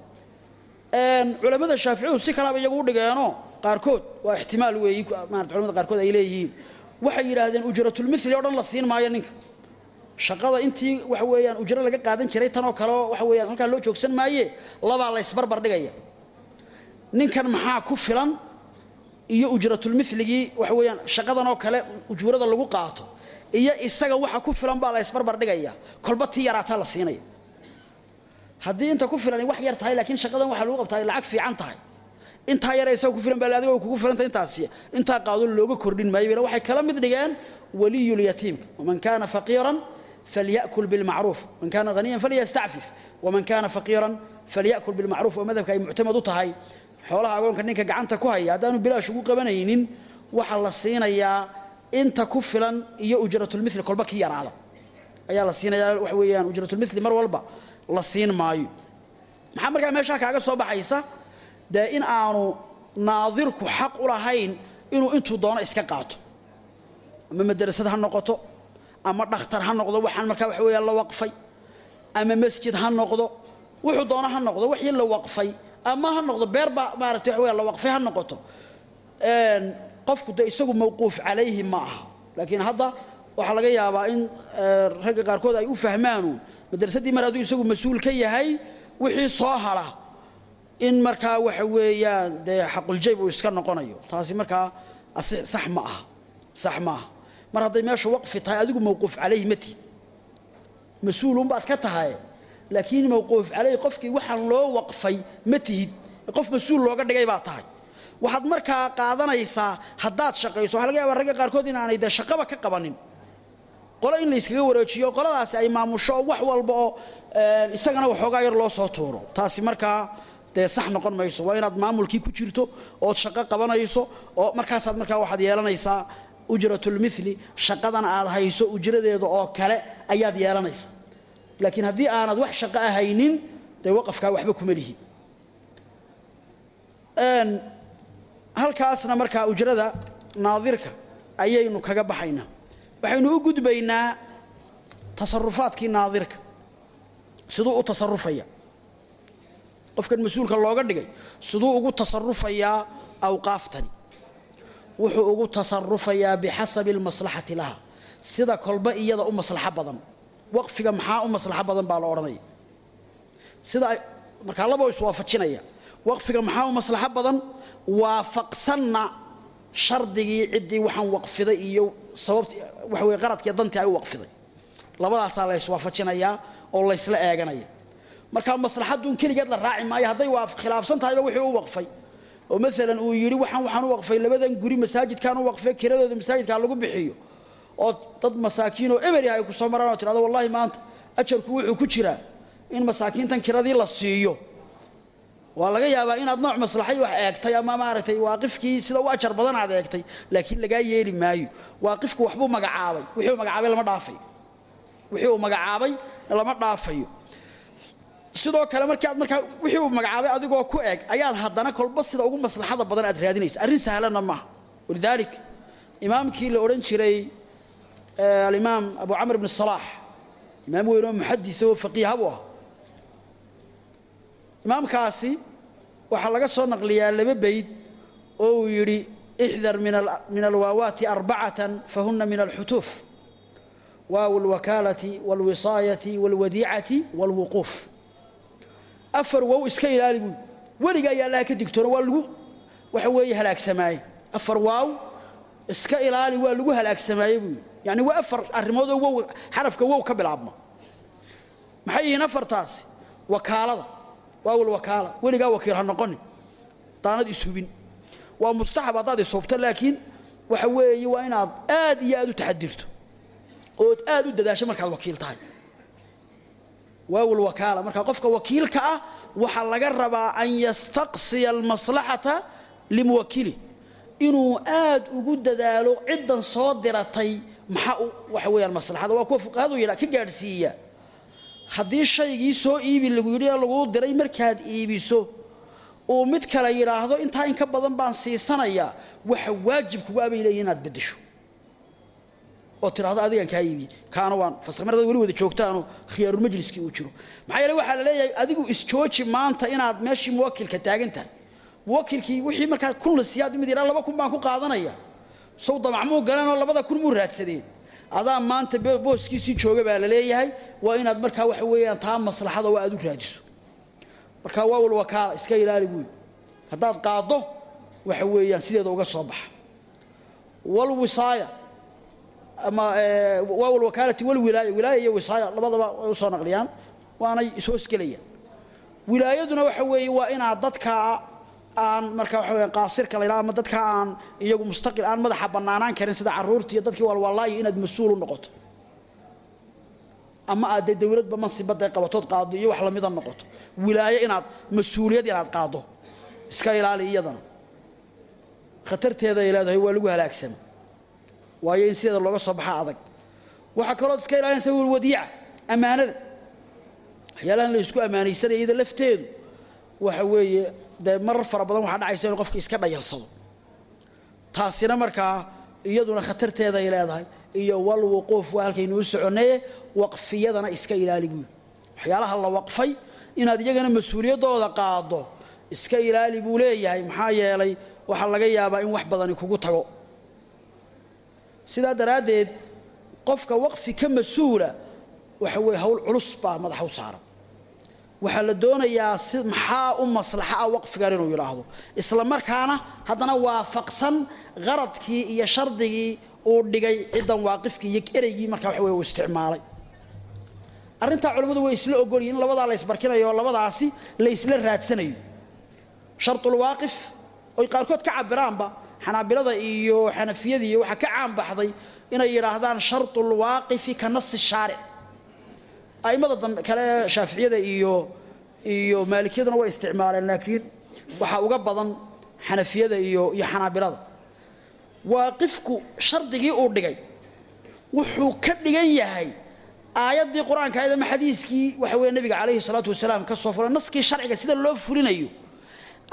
Culamada shaaficiyadu si kalaba iyagu u dhigeenoo qaarkood waa ixtimaal weeyi maarata culamada qaarkood ay leeyihiin. Waxay yidhaahdeen ujratulmithli o dhan la siin maayo ninka shaqada intii waxa weeyaan ujro laga qaadan jiray tan oo kale waxa weeyaan halkaa loo joogsan maaye labaa la ysbarbar dhigaya. Ninkan maxaa ku filan iyo ujratulmithligii waxa weeyaan shaqadan oo kale ujuurada lagu qaato iyo isaga waxa ku filan baa la ysbarbar dhigaya. Kolba tii yaraataa la siinaya haddii inta ku filan wax yar tahay laakiin shaqadan waxaa lagu qabtaa lacag fiican tahay. Intaa yare isaga ku filan baa adiga kugu filanta intaasi. Intaa qaado looga kordhin maayo. Waxay kala mid dhigeen waliyulyatiimka waman kaana faqiiran فليأكل بالمعروف من كان غنيا فليستعفف ومن كان فقيرا فليأكل بالمعروف ومذهبك أي معتمد tahay xoolaha agoonka ninka gacanta ku haya haddaanu bilaash ugu qabanaynin waxaa la siinayaa inta ku filan iyo ujratulmithli kolba kii yaraada ayaa la siinayaa waxa weeyaan ujratulmithli mar walba la siin maayo maxaa markaa meeshaa kaaga soo baxaysa dee in aanu naadirku xaq u lahayn inuu intuu doono iska qaato ama madrasad ha noqoto ama dhakhtar ha noqdo waxaan markaa waxa weeyaan la waqfay. Ama masjid ha noqdo wuxuu doono ha noqdo wixii la waqfay. Ama ha noqdo beer baa maaragtay waxa weeyaan la waqfay ha noqoto. Qofku de isagu mawquuf calayhi ma aha. Laakiin hadda waxaa laga yaabaa in ragga qaarkood ay u fahmaanu madrasadii mar hadduu isagu mas'uul ka yahay wixii soo hadha in markaa waxa weeyaan dee xaquljayb uu iska noqonayo. Taasi markaa sax ma aha sax ma aha mar hadday meeshu waqfi tahay adigu mawquuf calayhi ma tihid mas'uulunbaad ka tahay laakiin mawquuf calayhi qofkii waxaan loo waqfay ma tihid. Qof mas'uul looga dhigay baa tahay. Waxaad markaa qaadanaysaa haddaad shaqayso waxa laga yaabaa ragga qaarkood inaanay dee shaqaba ka qabanin. Qolo in layskaga wareejiyo qoladaasi ay maamusho wax walba oo isagana waxoogaa yar loo soo tuuro. Taasi markaa dee sax noqon mayso. Waa inaad maamulkii ku jirto ood shaqo qabanayso oo markaasaad markaa waxaad yeelanaysaa ujratulmithli shaqadan aad hayso ujradeeda oo kale ayaad yeelanaysaa laakiin haddii aanad wax shaqo ahaynin dee waqafkaa waxba kuma lihi. Halkaasna markaa ujrada naadirka ayaynu kaga baxaynaa. Waxaynu u gudbaynaa tasarufaadkii naadirka. Siduu u tasarufaya qofkan mas'uulka looga dhigay siduu ugu tasarufayaa awqaaftani wuxuu ugu tasarufayaa bixasabi almaslaxati laha. Sida kolba iyada u maslaxo badan. Waqfiga maxaa u maslaxo badan baa la odhanaya sida markaa laboo iswaafajinaya. Waqfiga maxaa u maslaxo badan? Waafaqsanna shardigii ciddii waxaan waqfiday iyo sababti waxa weye qaradkii dantii ay u waqfiday. Labadaasaa la iswaafajinayaa oo laysla eeganaya. Markaa maslaxadduun keligeed la raaci maayo hadday khilaafsan tahayba wixii u waqfay oo maalan uu yidhi waxaan waxaan u waqfay labadan guri masaajidkaan u waqfay kiradooda masaajidkaa lagu bixiyo. Oo dad masaakiin oo eberi ay ku soo maraan oo tidhahdo wallahi maanta ajarku wuxuu ku jiraa in masaakiintan kiradii la siiyo. Waa laga yaabaa inaad nooc maslaxay wax eegtay ama maaragtay waaqifkii sida u ajar badan aad eegtay laakiin lagaa yeeli maayo. Waaqifku waxbuu magacaabay wixii uu magacaabay lama dhaafayo wixii uu magacaabay lama dhaafayo sidoo kale markaad markaa wixii uu magacaabay adigoo ku eg ayaad haddana kolba sida ugu maslaxada badan aad raadinaysa. Arrin sahlanna maaha walidaalik imaamkii la odhan jiray alimaam abu camr ibn salaax imaam weyn oo muxadis oo faqiiha buu ah imaamkaasi waxaa laga soo naqliyaa laba bayd oo uu yidhi ixdar min alwaawaati arbacatan fahuna min alxutuuf. Waaw alwakaalati waalwisaayati waalwadiicati waalwuquuf afar wow iska ilaali buui weliga ayaa allaha ka digtoona waa lagu waxa weeye halaagsamaaye afar waaw iska ilaali waa lagu halaagsamaaye buui yacni waa afar arrimood oo wow xarafka wow ka bilaabma maxay yihiin afartaasi? Wakaalada. Waawal wakaala. Weligaa wakiil ha noqonin daanad ishubin waa mustaxab haddaad ishubto laakiin waxa weeye waa inaad aad iyo aad u taxadirto ood aad u dadaasho markaad wakiil tahay waawal wakaala. Marka qofka wakiilka ah waxaa laga rabaa an yastaqsiya almaslaxata limuwakilih inuu aad ugu dadaalo ciddan soo diratay maxaa waxa weeyaan maslaxada? Waa kuwa fuqahadu yidha ka gaadhsiiya. Haddii shaygii soo iibi lagu yidhi laguu diray markaad iibiso. Uu mid kale yidhaahdo intaa in ka badan baan siisanayaa. Waxa waajib kugu abay leeyihiin inaad beddesho oo tidhahdo adigaan kaa iibiyey kaana waan fasamarada weli wada joogtaanoo khiyaarulmajliskii uu jiro. Maxaa yeele waxaa la leeyahay adigu isjooji maanta inaad meeshii muwakilka taagan tahay. Muwakilkii wixii markaa kun la siiyaad mid yidhaa laba kun baan ku qaadanaya. Sow damacmuu galanoo labada kun muu raadsadeen. Adaa maanta booskiisii jooga baa la leeyahay waa inaad markaa waxa weeyaan taa maslaxada waa aad u raadiso. Markaa waawal wakaala iska ilaali buuyi haddaad qaaddo waxa weeyaan sideeda uga soo baxa. Walwisaaya ama waawal wakaalati walwilaaya wilaaya iyo wisaaya labadaba way u soo naqliyaan waanay ishoosgelayaan wilaayaduna waxa weeye waa inaad dadkaa aan markaa waxa weya qaasirka la yidhaha ama dadkaa aan iyagu mustaqil aan madaxa bannaanaan karin sida carruurta iyo dadkii walwallaayi inaad mas'uul u noqoto. Ama aad dee dawladba mansibadday qabatood qaaddo iyo wax lamida noqoto. Wilaayo inaad mas'uuliyad inaad qaaddo iska ilaali iyadana. Khatarteeda ay leedahay waa lagu halaagsama waayo in sideeda looga soo baxaa adag. Waxaa kalood iska ilaalinaysa wadiica ammaanada. Waxyaalahan la isku ammaanaysanaya iyada lafteedu. Waxa weeye dee marar fara badan waxaa dhacaysa inu qofka iska dhayalsado. Taasina markaa iyaduna khatarteeda ay leedahay iyo walwuquuf waa halkaynuu soconnaye waqfiyadana iska ilaali buuli waxyaalaha la waqfay inaad iyagana mas'uuliyaddooda qaaddo iska ilaali buu leeyahay maxaa yeelay waxaa laga yaabaa in wax badani kugu tago sidaa daraaddeed qofka waqfi ka mas'uula waxa weeye hawl culus baa madaxa u saaran. Waxaa la doonayaa si maxaa u maslaxa ah waqfigan inuu yidhaahdo isla markaana haddana waafaqsan qaradkii iyo shardigii uu dhigay ciddan waaqifkii iyo ereygii markaa waxa weye uu isticmaalay. Arrintaa culimmadu way isla ogolyihin in labadaa la ysbarkinayo oo labadaasi la ysla raadsanayo. Sharulwaaqif oy qaarkood ka cabiraanba xanaabilada iyo xanafiyada iyo waxaa ka caan baxday inay yidhaahdaan sharulwaaqifi ka nasi shaaric a'immada kale shaaficiyada iyo iyo maalikiyaduna way isticmaaleen laakiin waxaa uga badan xanafiyada iyo iyo xanaabilada. Waaqifku shardigii uu dhigay wuxuu ka dhigan yahay aayaddii qur'aanka ahayd ama xadiiskii waxa weeye nebiga calayhi salaatu wasalaam ka soo furay naskii sharciga sida loo fulinayo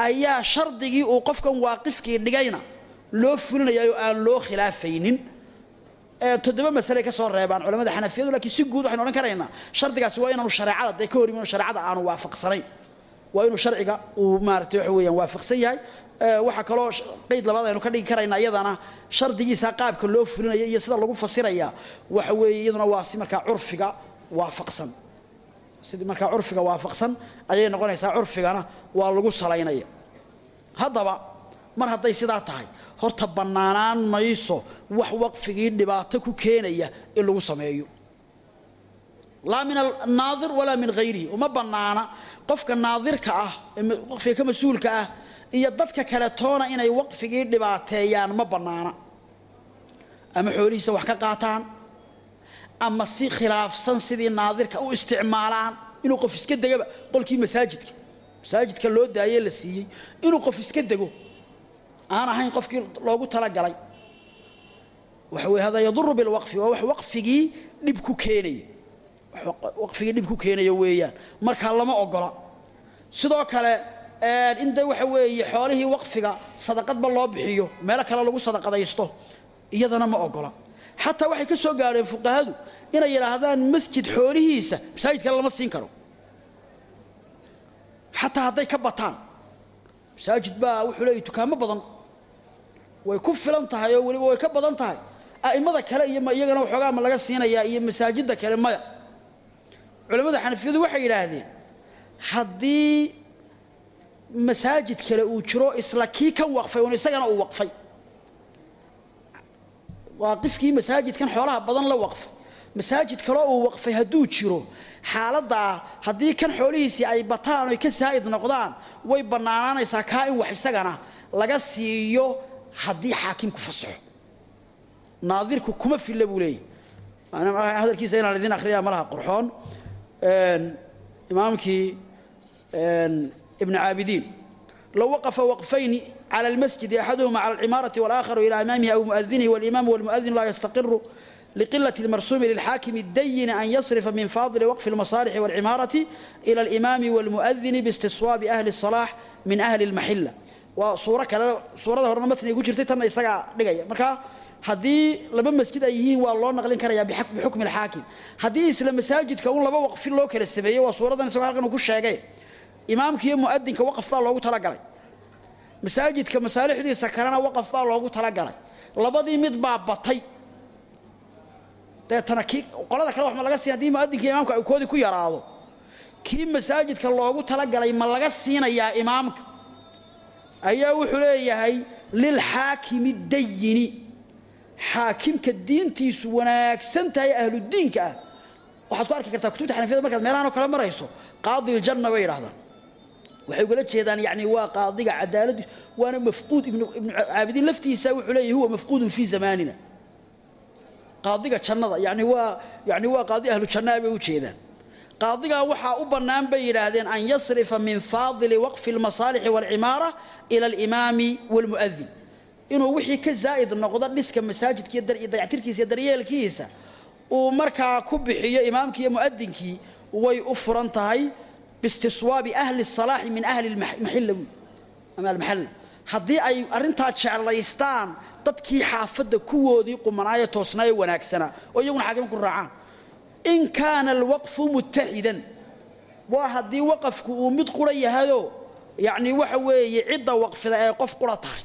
ayaa shardigii uu qofkan waaqifkii dhigayna loo fulinayaa oo aan loo khilaafaynin toddoba masale ka soo reebaan culamada xanafiyadu lakiin si guud waxaynu odhan karaynaa shardigaasi waa inaanu shareecada dee ka hor shareecada aanu waafaqsanayn. Waa inuu sharciga uu maaratay waxa weeyaan waafaqsan yahay. Waxaa kaloo qeyd labaad aynu ka dhigi karaynaa iyadana shardigiisa qaabka loo fulinaya iyo sida lagu fasiraya waxa weeye iyaduna waa si markaa curfiga waafaqsan. Sidii markaa curfiga waafaqsan ayay noqonaysaa curfigana waa lagu salaynaya. Haddaba mar hadday sidaa tahay horta bannaanaan mayso wax waqfigii dhibaato ku keenaya in lagu sameeyo. Laa min annaadir walaa min hayrihi uma bannaana qofka naadirka ah waqfiga ka mas'uulka ah iyo dadka kale toona inay waqfigii dhibaateeyaan ma bannaana. Ama xoolihiisa wax ka qaataan ama si khilaafsan sidii naadirka u isticmaalaan inuu qof iska degaba qolkii masaajidka. Masaajidka loo daayey la siiyey inuu qof iska dego aan ahayn qofkii loogu talagalay. Waxa weye hada yaduru bilwaqfi waa wax waqfigii dhib ku keenaya waqfigii dhib ku keenaya weeyaan. Markaa lama ogola. Sidoo kale in de waxa weeye xoolihii waqfiga sadaqadba loo bixiyo meelo kale lagu sadaqadaysto iyadana ma ogola. Xataa waxay ka soo gaadheen fuqahadu inay yidhaahdaan masjid xoolihiisa masaajid kale lama siin karo. Xataa hadday ka bataan masaajid baa wuxuu leeyahy dukaamo badan way ku filan tahay oo weliba way ka badan tahay. A'immada kale iyo ma iyagana waxoogaa ma laga siinayaa iyo masaajidda kale maya. Culammada xanafiyadu waxay yidhaahdeen haddii masaajid kale uu jiro isla kii kan waqfay un isagana uu waqfay. Waaqifkii masaajidkan xoolaha badan la waqfay. Masaajid kaloo uu waqfay hadduu jiro xaaladdaa haddii kan xoolihiisii ay bataan oy ka saa'id noqdaan way bannaanaanaysaa kaa in wax isagana laga siiyo haddii xaakimku fasaxo naadirku kuma filla buu leeyahy hadalkiisa inaan idin akhriyaa malaha qurxoon imaamkii ibn caabidiin low waqafa waqfayni calى اlmasjidi axaduhuma calى اlcimaaraةi wاlآakharu ilى amaamihi aw muؤadinihi wاlimaam wاlmuؤadin laa yastaqiru liqilaة اlmarsuumi lilxaakimi اdayini an yasrifa min faadili waqfi اlmasaalixi wاlcimaaraةi ilى اlimaami wاlmuؤadini biistiswaabi ahli الصalaax min ahli اlmaxila waa suuro kale suurada horena matniga ku jirtay tanna isagaa dhigaya. Marka haddii laba masjid ay yihiin waa loo naqlin karayaa bixukmi alxaakim. Haddii isla masaajidka un laba waqfi loo kala sameeyey waa suuradan isagoo halkan uu ku sheegay. Imaamka iyo mu'adinka waqaf baa loogu talagalay masaajidka masaalixdiisa kalena waqaf baa loogu talagalay labadii mid baa batay. Deetana kii qolada kale wax ma laga siin haddii mu'adinka imaamka ay koodii ku yaraado. Kii masaajidka loogu talagalay ma laga siinayaa imaamka ayaa wuxuu leeyahay lilxaakimi dayini. Xaakimka diintiisu wanaagsan tahay ahludiinka ah. Waxaad ku arki kartaa kutubta xanafiyada markaad meelahan oo kale marayso qaadi iljanna bay yidhahdaan waxay ugala jeedaan yani waa qaadiga cadaalad waana mafquud ibnu caabidiin laftiisa wuxuu leeyahy huwa mafquudun fii zamaanina. Qaadiga jannada yani waa yani waa qaadi ahlu jannaa bay u jeedaan qaadigaa waxaa u bannaan bay yidhaahdeen an yasrifa min faadili waqfi اlmasaalixi wاlcimaara ila alimaami wاlmu'adin inuu wixii ka zaa'id noqdo dhiska masaajidka iyo dayactirkiisa iyo daryeelkiisa uu markaa ku bixiyo imaamkii iyo mu'adinkii way u furan tahay biistiswaabi ahli الsalaaxi min ahli maxilla ama almaxalla haddii ay arrintaa jeclaystaan dadkii xaafadda kuwoodii qumanaayo toosnaayo wanaagsanaa oo iyaguna xaakima ku raacaan in kaana alwaqfu mutaxidan waa haddii waqafku uu mid qura yahayoo yacni waxa weeye cidda waqfida ee qof qura tahay.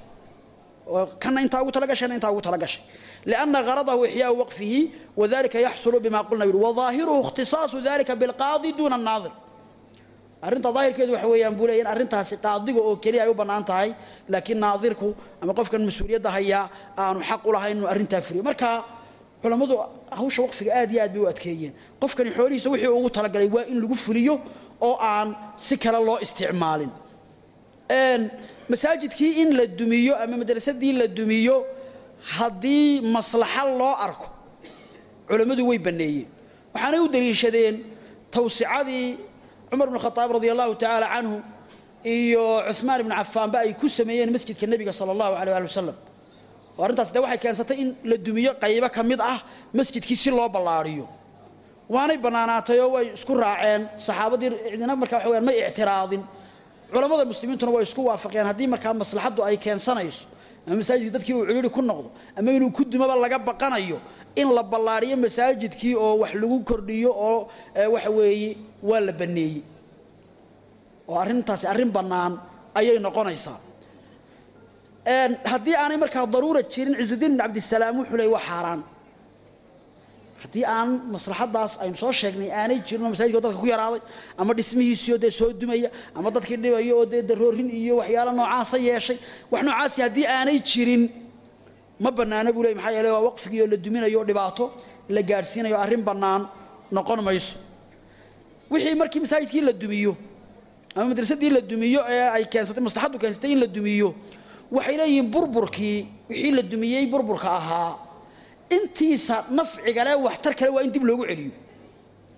Kana intaa ugu tala gashayna intaa ugu tala gashay lianna garadahu ixyaau waqfihi wadalika yaxsulu bima qulna yuri. Wadaahiruhu ikhtisaasu dalika bilqaadi duuna annaadir. Arrinta daahirkeedu waxa weeyaan buu leeya in arrintaasi qaadiga oo keliya ay u bannaan tahay laakiin naadirku ama qofkan mas'uuliyadda hayaa aanu xaq u lahayn inuu arrintaa fuliyo marka culammadu hawsha waqfiga aad iyo aad bay u adkeeyeen. Qofkani xoolihiisa wixii ugu talagalay waa in lagu fuliyo oo aan si kale loo isticmaalin. Masaajidkii in la dumiyo ama madrasadii la dumiyo haddii maslaxa loo arko culammadu way banneeyeen waxaanay u deliishadeen tawsicadii cumar bn khadaab radia allahu tacaala canhu iyo cuhmaan ibnu cafaanba ay ku sameeyeen masjidka nebiga sala allahu alay ali wasalam oo arrintaas dee waxay keensatay in la dumiyo qaybo ka mid ah masjidkii si loo ballaariyo. Waanay bannaanaatay oo way isku raaceen. Saxaabadii cidina markaa waxa weyaan may ictiraadin. Culammada muslimiintuna way isku waafaqeen. Haddii markaa maslaxaddu ay keensanayso ama masaajidkii dadkii uu cidhiiri ku noqdo ama inuu ku dumaba laga baqanayo in la ballaariyo masaajidkii oo wax lagu kordhiyo oo waxa weeye waa la banneeyey oo arrintaasi arrin bannaan ayay noqonaysaa haddii aanay markaa daruura jirin cisudiin bin cabdisalaam wuxuu leey waa xaaraan. Haddii aan maslaxaddaas aynu soo sheegnay aanay jirin oo dadka ku yaraaday ama dhismihiisiio dee soo dumaya ama dadkii dhibayo oo dee daroorin iyo waxyaalo noocaasa yeeshay wax noocaasi haddii aanay jirin ma bannaana buu ley maxaa yeele waa waqfigii oo la duminayo dhibaato la gaadhsiinayo arrin bannaan noqon mayso. Wixii markii masaajidkii la dumiyo ama madrasadii la dumiyo ee ay keensatay maslaxaddu keensatay in la dumiyo waxay leeyihiin burburkii wixii la dumiyey burburka ahaa. Intiisa nafciga leh waxtar kale waa in dib loogu celiyo.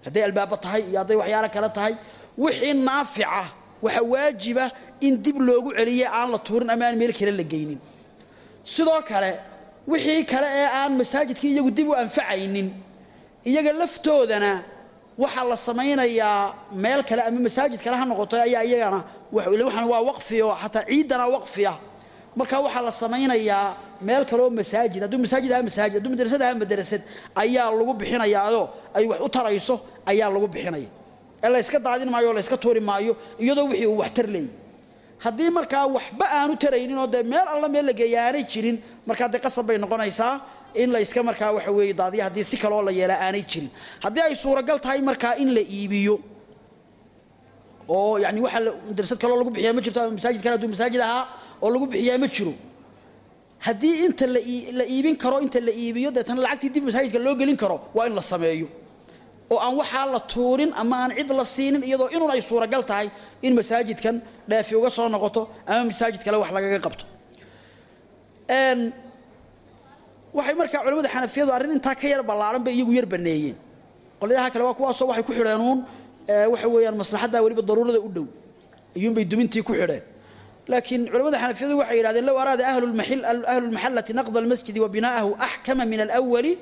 Hadday albaabo tahay iyo hadday waxyaalo kale tahay wixii naafica waxaa waajiba in dib loogu celiye aan la tuurin ama aan meel kale la geynin. Sidoo kale wixii kale ee aan masaajidkii iyagu dib u anfacaynin iyaga laftoodana waxaa la samaynayaa meel kale ama masaajid kale ha noqoto ayaa iyagana waxaan waa waqfi oo xataa ciiddana waqfi marka waxaa la samaynayaa meel kaleoo masaajid hadduu masaajid aha masaajid hadduu madrasad aha madrasad ayaa lagu bixinayaao ay wax u tarayso ayaa lagu bixinaya. Ee la yska daadin maayo o la yska tuuri maayo iyadoo wixii uu waxtar leeyay. Haddii markaa waxba aanu taraynin oo dee meel alla meel la geeya jirin markaa dee qasab bay noqonaysaa in la yska markaa waxa weeye daadiya haddii si kaleoo la yeelaa aanay jirin. Haddii ay suuragal tahay markaa in la iibiyo oo yani waxa madrasad kaloo lagu bixiyaa ma jirto ama masaajid kale hadduu masaajid ahaa oo lagu bixiyaa ma jiro. Haddii inta la iibin karo inta la iibiyo deetana lacagtii dib masaajidka loo gelin karo waa in la sameeyo. Oo aan waxaa la tuurin ama aan cid la siinin iyadoo inun ay suuragal tahay in masaajidkan dhaafi uga soo noqoto ama masaajid kale wax lagaga qabto. Waxay markaa culamada xanafiyadu arrin intaa ka yar ballaaran bay iyagu yar baneeyeen. Qolyaha kale waa kuwaasoo waxay ku xidheen uun waxa weeyaan maslaxaddaa weliba daruurada u dhow. Iyuunbay dumintii ku xidheen laakiin culamada xanafiyadu waxay yidhahdeen low araada ahlu lmaxallati naqda almasjidi wa bina'ahu axkama min alawali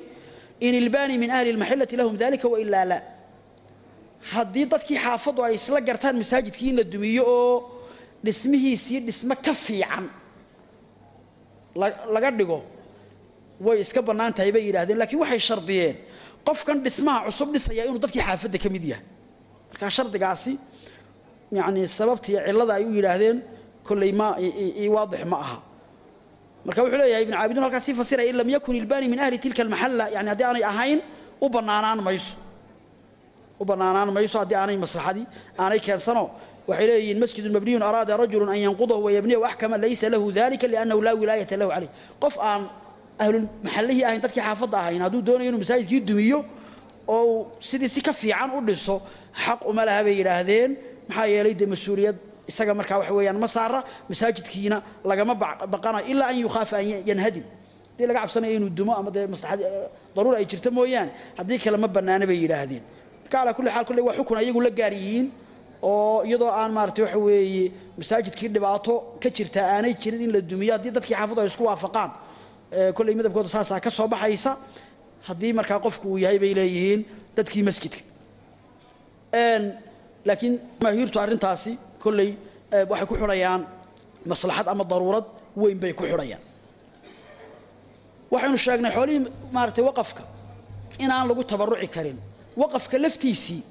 in ilbaani min ahli lmaxillati lahum dalika wailaa la haddii dadkii xaafaddu ay isla gartaan masaajidkii in la dumiyo oo dhismihiisii dhismo ka fiican laga dhigo way iska bannaan tahay bay yidhahdeen lakiin waxay shardiyeen qofkan dhismaha cusub dhisaya inuu dadkii xaafadda ka mid yahay markaa shardigaasi yani sababta iyo cillada ay u yidhaahdeen kolley ma waadix ma aha. Marka wuxuu leeyahay ibn caabidin halkaas sii fasiraya in lam yakun ilbani min ahli tilka almaxalla yani haddii aanay ahayn u bannaanaan mayso. U bannaanaan mayso haddii aanay maslaxadii aanay keensano. Waxay leeyihiin masjidun mabniyun araada rajulu an yanqudahu wayabniyahu axkama laysa lahu dalika liannahu laa wilaayata lahu caleyh qof aan ahlulmaxallihii ahayn dadkii xaafadda ahayn hadduu doonayo inuu masaajidkii dumiyo oo sidii si ka fiican u dhiso xaq uma laha bay yidhaahdeen. Maxaa yeelay dee mas'uuliyad isaga markaa waxa weeyaan ma saara masaajidkiina lagama baqanayo ilaa an yukhaafa an yanhadim. Haddii laga cabsanayo inuu dumo ama dee maslaxad daruura ay jirto mooyaane haddii kale ma bannaana bay yidhaahdeen. Marka calaa kulli xaal kolley waa xukun ayagu la gaar yihiin oo iyadoo aan maaragtay waxa weeye masaajidkii dhibaato ka jirta aanay jirin in la dumiyo haddii dadkii xaafaddu ay isku waafaqaan kolley madabkooda saasaa ka soo baxaysa haddii markaa qofku uu yahay bay leeyihiin dadkii masjidka. Laakiin maahiirtu arrintaasi kolley waxay ku xidhayaan maslaxad ama daruurad weyn bay ku xidhayaan waxaynu sheegnay xoolihii maaragtay waqafka inaan lagu tabarruci karin. Waqafka laftiisii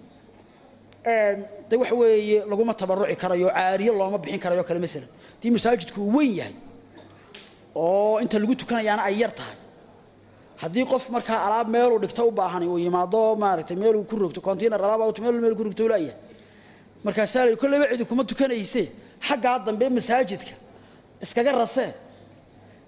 de waxa weeye laguma tabarruci karayo caariyo looma bixin karayo kale maalan haddii masaajidku uu weyn yahay oo inta lagu tukanayaana ay yar tahay haddii qof markaa alaab meeluu dhigto u baahan uu yimaado maaragtay meeluu ku rogto container alaab meel meel ku rogto laayahay markaasaa la kolleyba cidi kuma tukanayse xaggaa dambe masaajidka iskaga rasee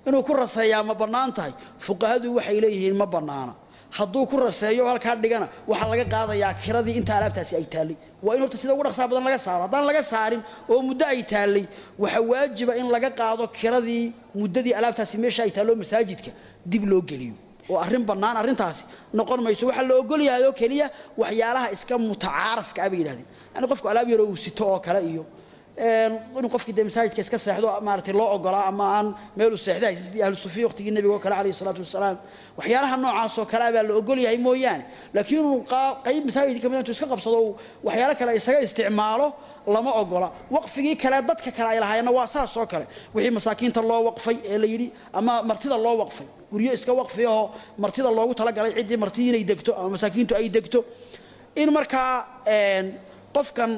inuu ku raseeyaa ma bannaan tahay. Fuqahadu waxay leeyihiin ma bannaana. Hadduu ku raseeyo halkaa dhigana waxaa laga qaadayaa kiradii inta alaabtaasi ay taallay waa in horta sida ugu dhaqsaa badan laga saaro. Haddaan laga saarin oo muddo ay taallay waxaa waajiba in laga qaado kiradii muddadii alaabtaasi meesha ay taallo masaajidka dib loo geliyo. Oo arrin bannaan arrintaasi. Noqon mayso waxaa la ogol yahay oo keliya waxyaalaha iska mutacaarafka ah bay yidhahdeen yani qofku alaab yaroo uu sito oo kale iyo inuu qofkii dee masaajidka iska seexdo maaragtay loo ogolaa ama aan meelu seexda sidii ahlu sufiya waqtigii nebiga oo kale calayhi salaatu wasalaam waxyaalaha noocaas oo kale baa la ogol yahay mooyaane. Laakiin inuu qayb masaajidka ka mid intuu iska qabsado waxyaalo kale isaga isticmaalo lama ogola. Waqfigii kale dadka kale ay lahaayeenna waa saas oo kale. Wixii masaakiinta loo waqfay ee la yidhi ama martida loo waqfay. Guryo iska waqfi ahoo martida loogu talagalay ciddii martidii inay degto ama masaakiintu ay degto. In markaa qofkan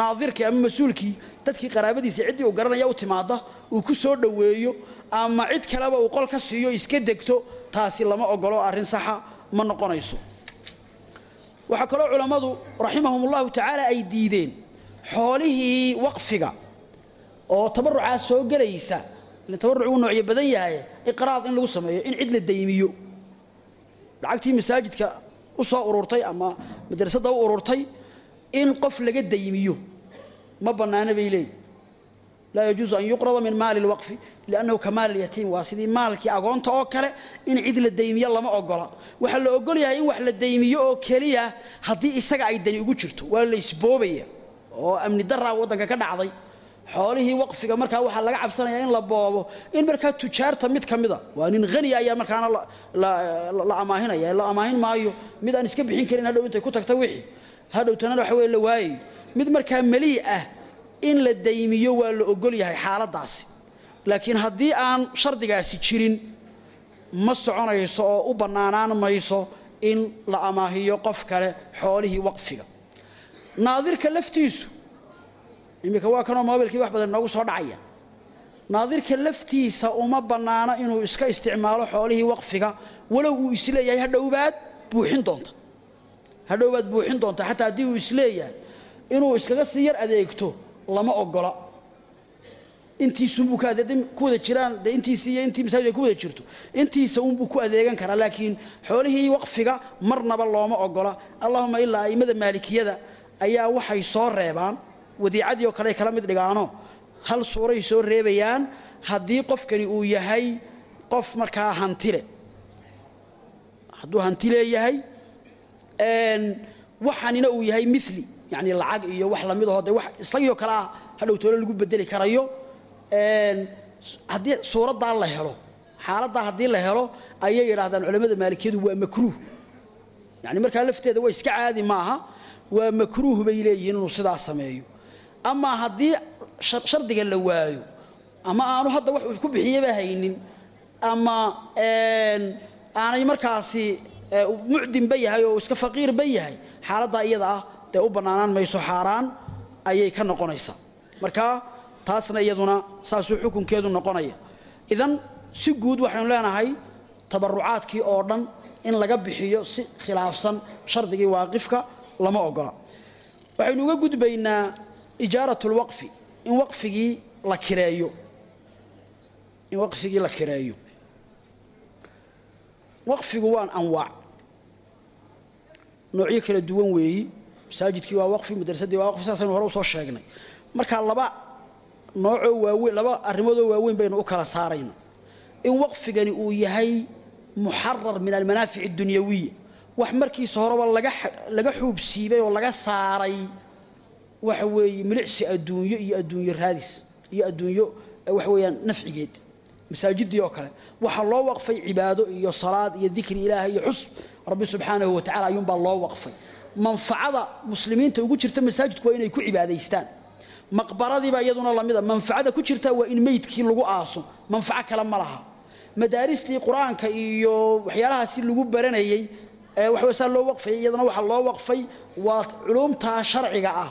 naadirkii ama mas'uulkii dadkii qaraabadiisii ciddii uu garanaya u timaada uu ku soo dhoweeyo ama cid kaleba uu qol ka siiyo iska degto taasi lama ogolo arrin saxa ma noqonayso. Waxaa kaloo culammadu raximahum ullahu tacaala ay diideen xoolihii waqfiga oo tabarucaa soo gelaysa ile tabaruc uu noocyo badan yahay iqraad in lagu sameeyo in cid la daymiyo lacagtii masaajidka u soo ururtay ama madrasadda u ururtay in qof laga daymiyo ma bannaana bay leeyihiin laa yajuusu an yuqrada min maali lwaqfi liannahu ka maali lyatiim waa sidii maalkii agoonta oo kale in cid la daymiyo lama ogola. Waxaa la ogol yahay in wax la daymiyo oo keliya haddii isaga ay dani ugu jirto waa la isboobaya oo amni daraa waddanka ka dhacday. Xoolihii waqfiga markaa waxaa laga cabsanayaa in la boobo in markaa tujaarta mid ka mida waa nin hani ayaa markaana la amaahinaya la amaahin maayo. Mid aan iska bixin karin hadhow intay ku tagta wixii hadhowtana waxa weye la waayayo mid markaa melii ah in la daymiyo waa la ogol yahay xaaladdaasi. Laakiin haddii aan shardigaasi jirin ma soconayso oo u bannaanaan mayso in la amaahiyo qof kale xoolihii waqfiga. Naadirka laftiisu iminka waa kanoo moobilkii wax badan noogu soo dhacaya. Naadirka laftiisa uma bannaano inuu iska isticmaalo xoolihii waqfiga walow uu is leeyahay hadhowbaad buuxin doonta hadhowbaad buuxin doonta xataa haddii uu is leeyahay inuu iskaga sii yar adeegto lama ogola. Intiisunbuu ka adeeg ku wada jiraan dee intiisii iyo intii masaajid ay ku wada jirto intiisa unbuu ku adeegan karaa laakiin xoolihii waqfiga marnaba looma ogola. Allahuma ilaa a'immada maalikiyada ayaa waxay soo reebaan wadiicadii oo kale ay kala mid dhigaano. Hal suuray soo reebayaan haddii qofkani uu yahay qof markaa hantile. Hadduu hanti leeyahay waxanina uu yahay mili yani lacag iyo wax la mid aho de wax isagii oo kale ah hadhow lagu bedeli karayo. Haddii suuraddaa la helo xaaladdaa haddii la helo ayay yidhaahdaan culamada maalikiyadu waa makruuh. Yani markaa lafteeda waa iska caadi maaha waa makruuh bay leeyihiin inuu sidaa sameeyo. Amaa haddii shardiga la waayo ama aanu hadda wax ku bixiyaba haynin ama aanay markaasi mucdinba yahay oo iska faqiirba yahay xaaladdaa iyada ah dee u bannaanaan mayso xaaraan ayay ka noqonaysaa. Marka taasna iyaduna saasuu xukunkeedu noqonaya. Idan si guud waxaynu leenahay tabarucaadkii oo dhan in laga bixiyo si khilaafsan shardigii waaqifka lama ogola. Waxaynu uga gudbaynaa ijaarat lwaqfi in waqfigii la kireeyo. In waqfigii la kireeyo waqfigu waan anwaac. Noocyo kala duwan weeyi. Masaajidkii waa waqfi madrasadii waa waqfi saasaynu hore u soo sheegnay. Marka laba noocoo waaweyn laba arrimoodoo waaweyn baynu u kala saarayna in waqfigani uu yahay muxarar min almanaafic اdunyawiya wax markiisa horeba laga laga xuubsiibay oo laga saaray waxa weeye milicsi adduunyo iyo adduunyo raadis iyo adduunyo waxa weeyaan nafcigeed masaajidii oo kale. Waxaa loo waqfay cibaado iyo salaad iyo dikri ilaahay iyo xusb rabbi subxaanahu wa tacala ayuunbaa loo waqfay. Manfacada muslimiinta ugu jirta masaajidku waa inay ku cibaadaystaan. Maqbaradiiba iyaduna lamida manfacada ku jirta waa in meydkii lagu aaso. Manfaco kale ma laha. Madaaristii qur'aanka iyo waxyaalahaasi lagu baranayey waxaw saa loo waqfayay iyadana waxaa loo waqfay waa culumtaa sharciga ah.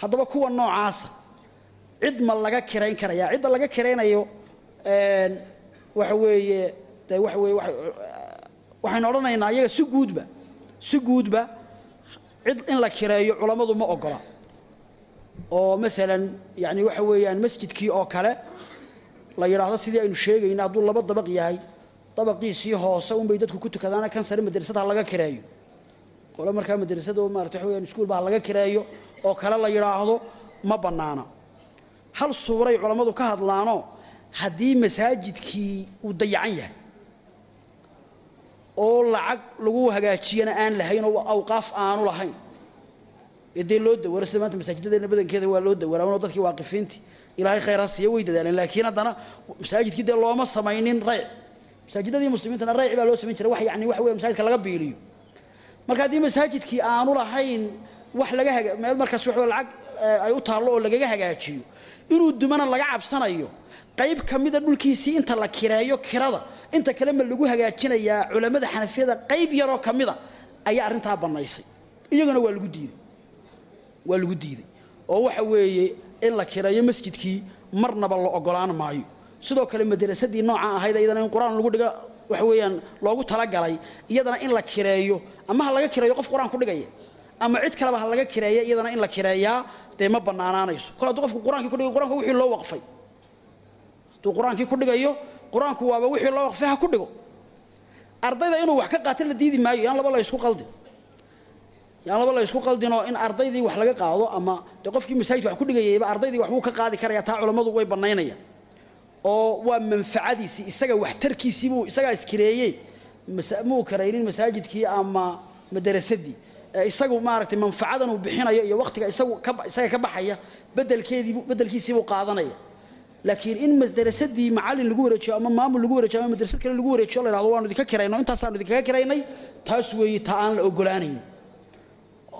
Haddaba kuwa noocaasa cid ma laga kirayn karaya cidda laga kiraynayo waxa weeye de waxa weye waxaynu odhanaynaa iyaga si guudba si guudba cid in la kireeyo culammadu ma ogola. Oo maalan yani waxa weeyaan masjidkii oo kale la yidhaahdo sidii aynu sheegayna hadduu laba dabaq yahay dabaqiisii hoose unbay dadku ku tukadaana kan sare madrasada ha laga kireeyo. Qole markaa madrasada maarata waxa weyaan iskuulba ha laga kireeyo oo kale la yidhaahdo ma bannaana. Hal suuray culammadu ka hadlaanoo haddii masaajidkii uu dayacan yahay oo lacag lagu hagaajiyana aan lahayn oo awqaaf aanu lahayn ee loo dawaro sida maanta masaajidadeena badankeeda waa loo dawaraa dadkii waaqifiintii ilaahay khayr ha way dadaaleen laakiin haddana masaajidkii dee looma samaynin rayc. Masaajidadii muslimiintana rayci baa loo samayn jiray wax yani waxa weya masaajidka laga biiliyo. Marka haddii masaajidkii aanu lahayn wax laga haga meel markaas waxa lacag ay u taallo oo lagaga hagaajiyo inuu dumana laga cabsanayo qayb ka mida dhulkiisii inta la kireeyo kirada. Inta kale ma lagu hagaajinayaa culammada xanafiyada qayb yaroo ka mida ayaa arrintaa bannaysay. Iyagana waa lagu diiday. Waa lagu diiday. Oo waxa weeye in la kireeyo masjidkii marnaba la ogolaan maayo. Sidoo kale madrasadii nooca ahayd iyadana in qur'aan lagu dhiga waxa weeyaan loogu talagalay iyadana in la kireeyo. Ama ha laga kireeyo qof qur'aan ku dhigaya. Ama cid kaleba ha laga kireeya iyadana in la kireeyaa dee ma bannaanaanayso. Kol hadduu qofku qur'aankii kudhigayo qur'aanka wixii loo waqfay hadduu qur'aankii ku dhigayo qur'aanku waaba wixii loo waqfay ha ku dhigo. Ardayda inuu wax ka qaato la diidi maayo yaan laba la qaldin. Yaan laba la qaldinoo in ardaydii wax laga qaado ama dee qofkii masaajidka wax ku dhigayayba ardaydii wax wuu ka qaadi karaya taa culammadu way bannaynayaan. Oo waa manfacadiisii isaga waxtarkiisiibuu isagaa iskireeyey. Muu karaynin masaajidkii ama madarasadii isagu maaragtay manfacadan uu bixinayo iyo wakhtiga isagu isaga ka baxaya bedelkeediibu bedelkiisiibuu qaadanaya laakiin in madrasadii macallin lagu wareejiyo ama maamul lagu wareejiyo ama madrasad kale lagu wareejiyo la yidhahdo waanu idinka kirayno intaasaanu idinkaga kiraynay taas weeye ta aan la ogolaanayn.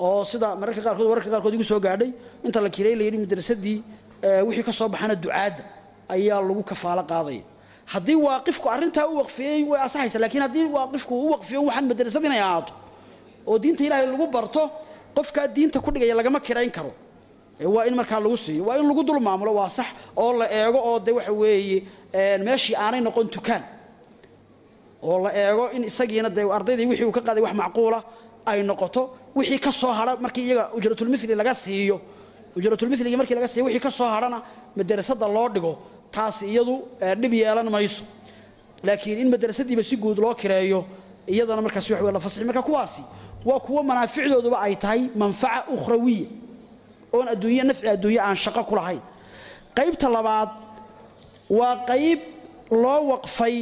Oo sida mararka qaarkood wararka qaarkood igu soo gaadhay inta la kiray la yidhi madrasadii wixii ka soo baxana ducaadda ayaa lagu kafaalo qaadaya. Haddii waaqifku arrintaa u waqfiyey way asaxaysa laakiin haddii waaqifku u waqfiyo waxaan madrasad inay ahaato. Oo diinta ilaahay lagu barto qofkaa diinta ku dhigaya lagama kirayn karo waa in markaa lagu siiyo. Waa in lagu dul maamulo. Waa sax oo la eego oo de waxa weeye meeshii aanay noqon tukaan oo la eego in isagiina dee ardaydii wixii uu ka qaaday wax macquula ay noqoto wixii ka soo hadha markii iyaga ujratulmithli laga siiyo. Ujratulmithligi markii laga siiyo wixii ka soo hadhana madrasada loo dhigo taasi iyadu dhib yeelan mayso. Laakiin in madrasadiiba si guud loo kireeyo iyadana markaas wey la fasixi. Marka kuwaasi waa kuwo manaaficdooduba ay tahay manfaca ukhrawiya oon adduunye nafci adduunye aan shaqo ku lahayn. Qaybta labaad waa qayb loo waqfay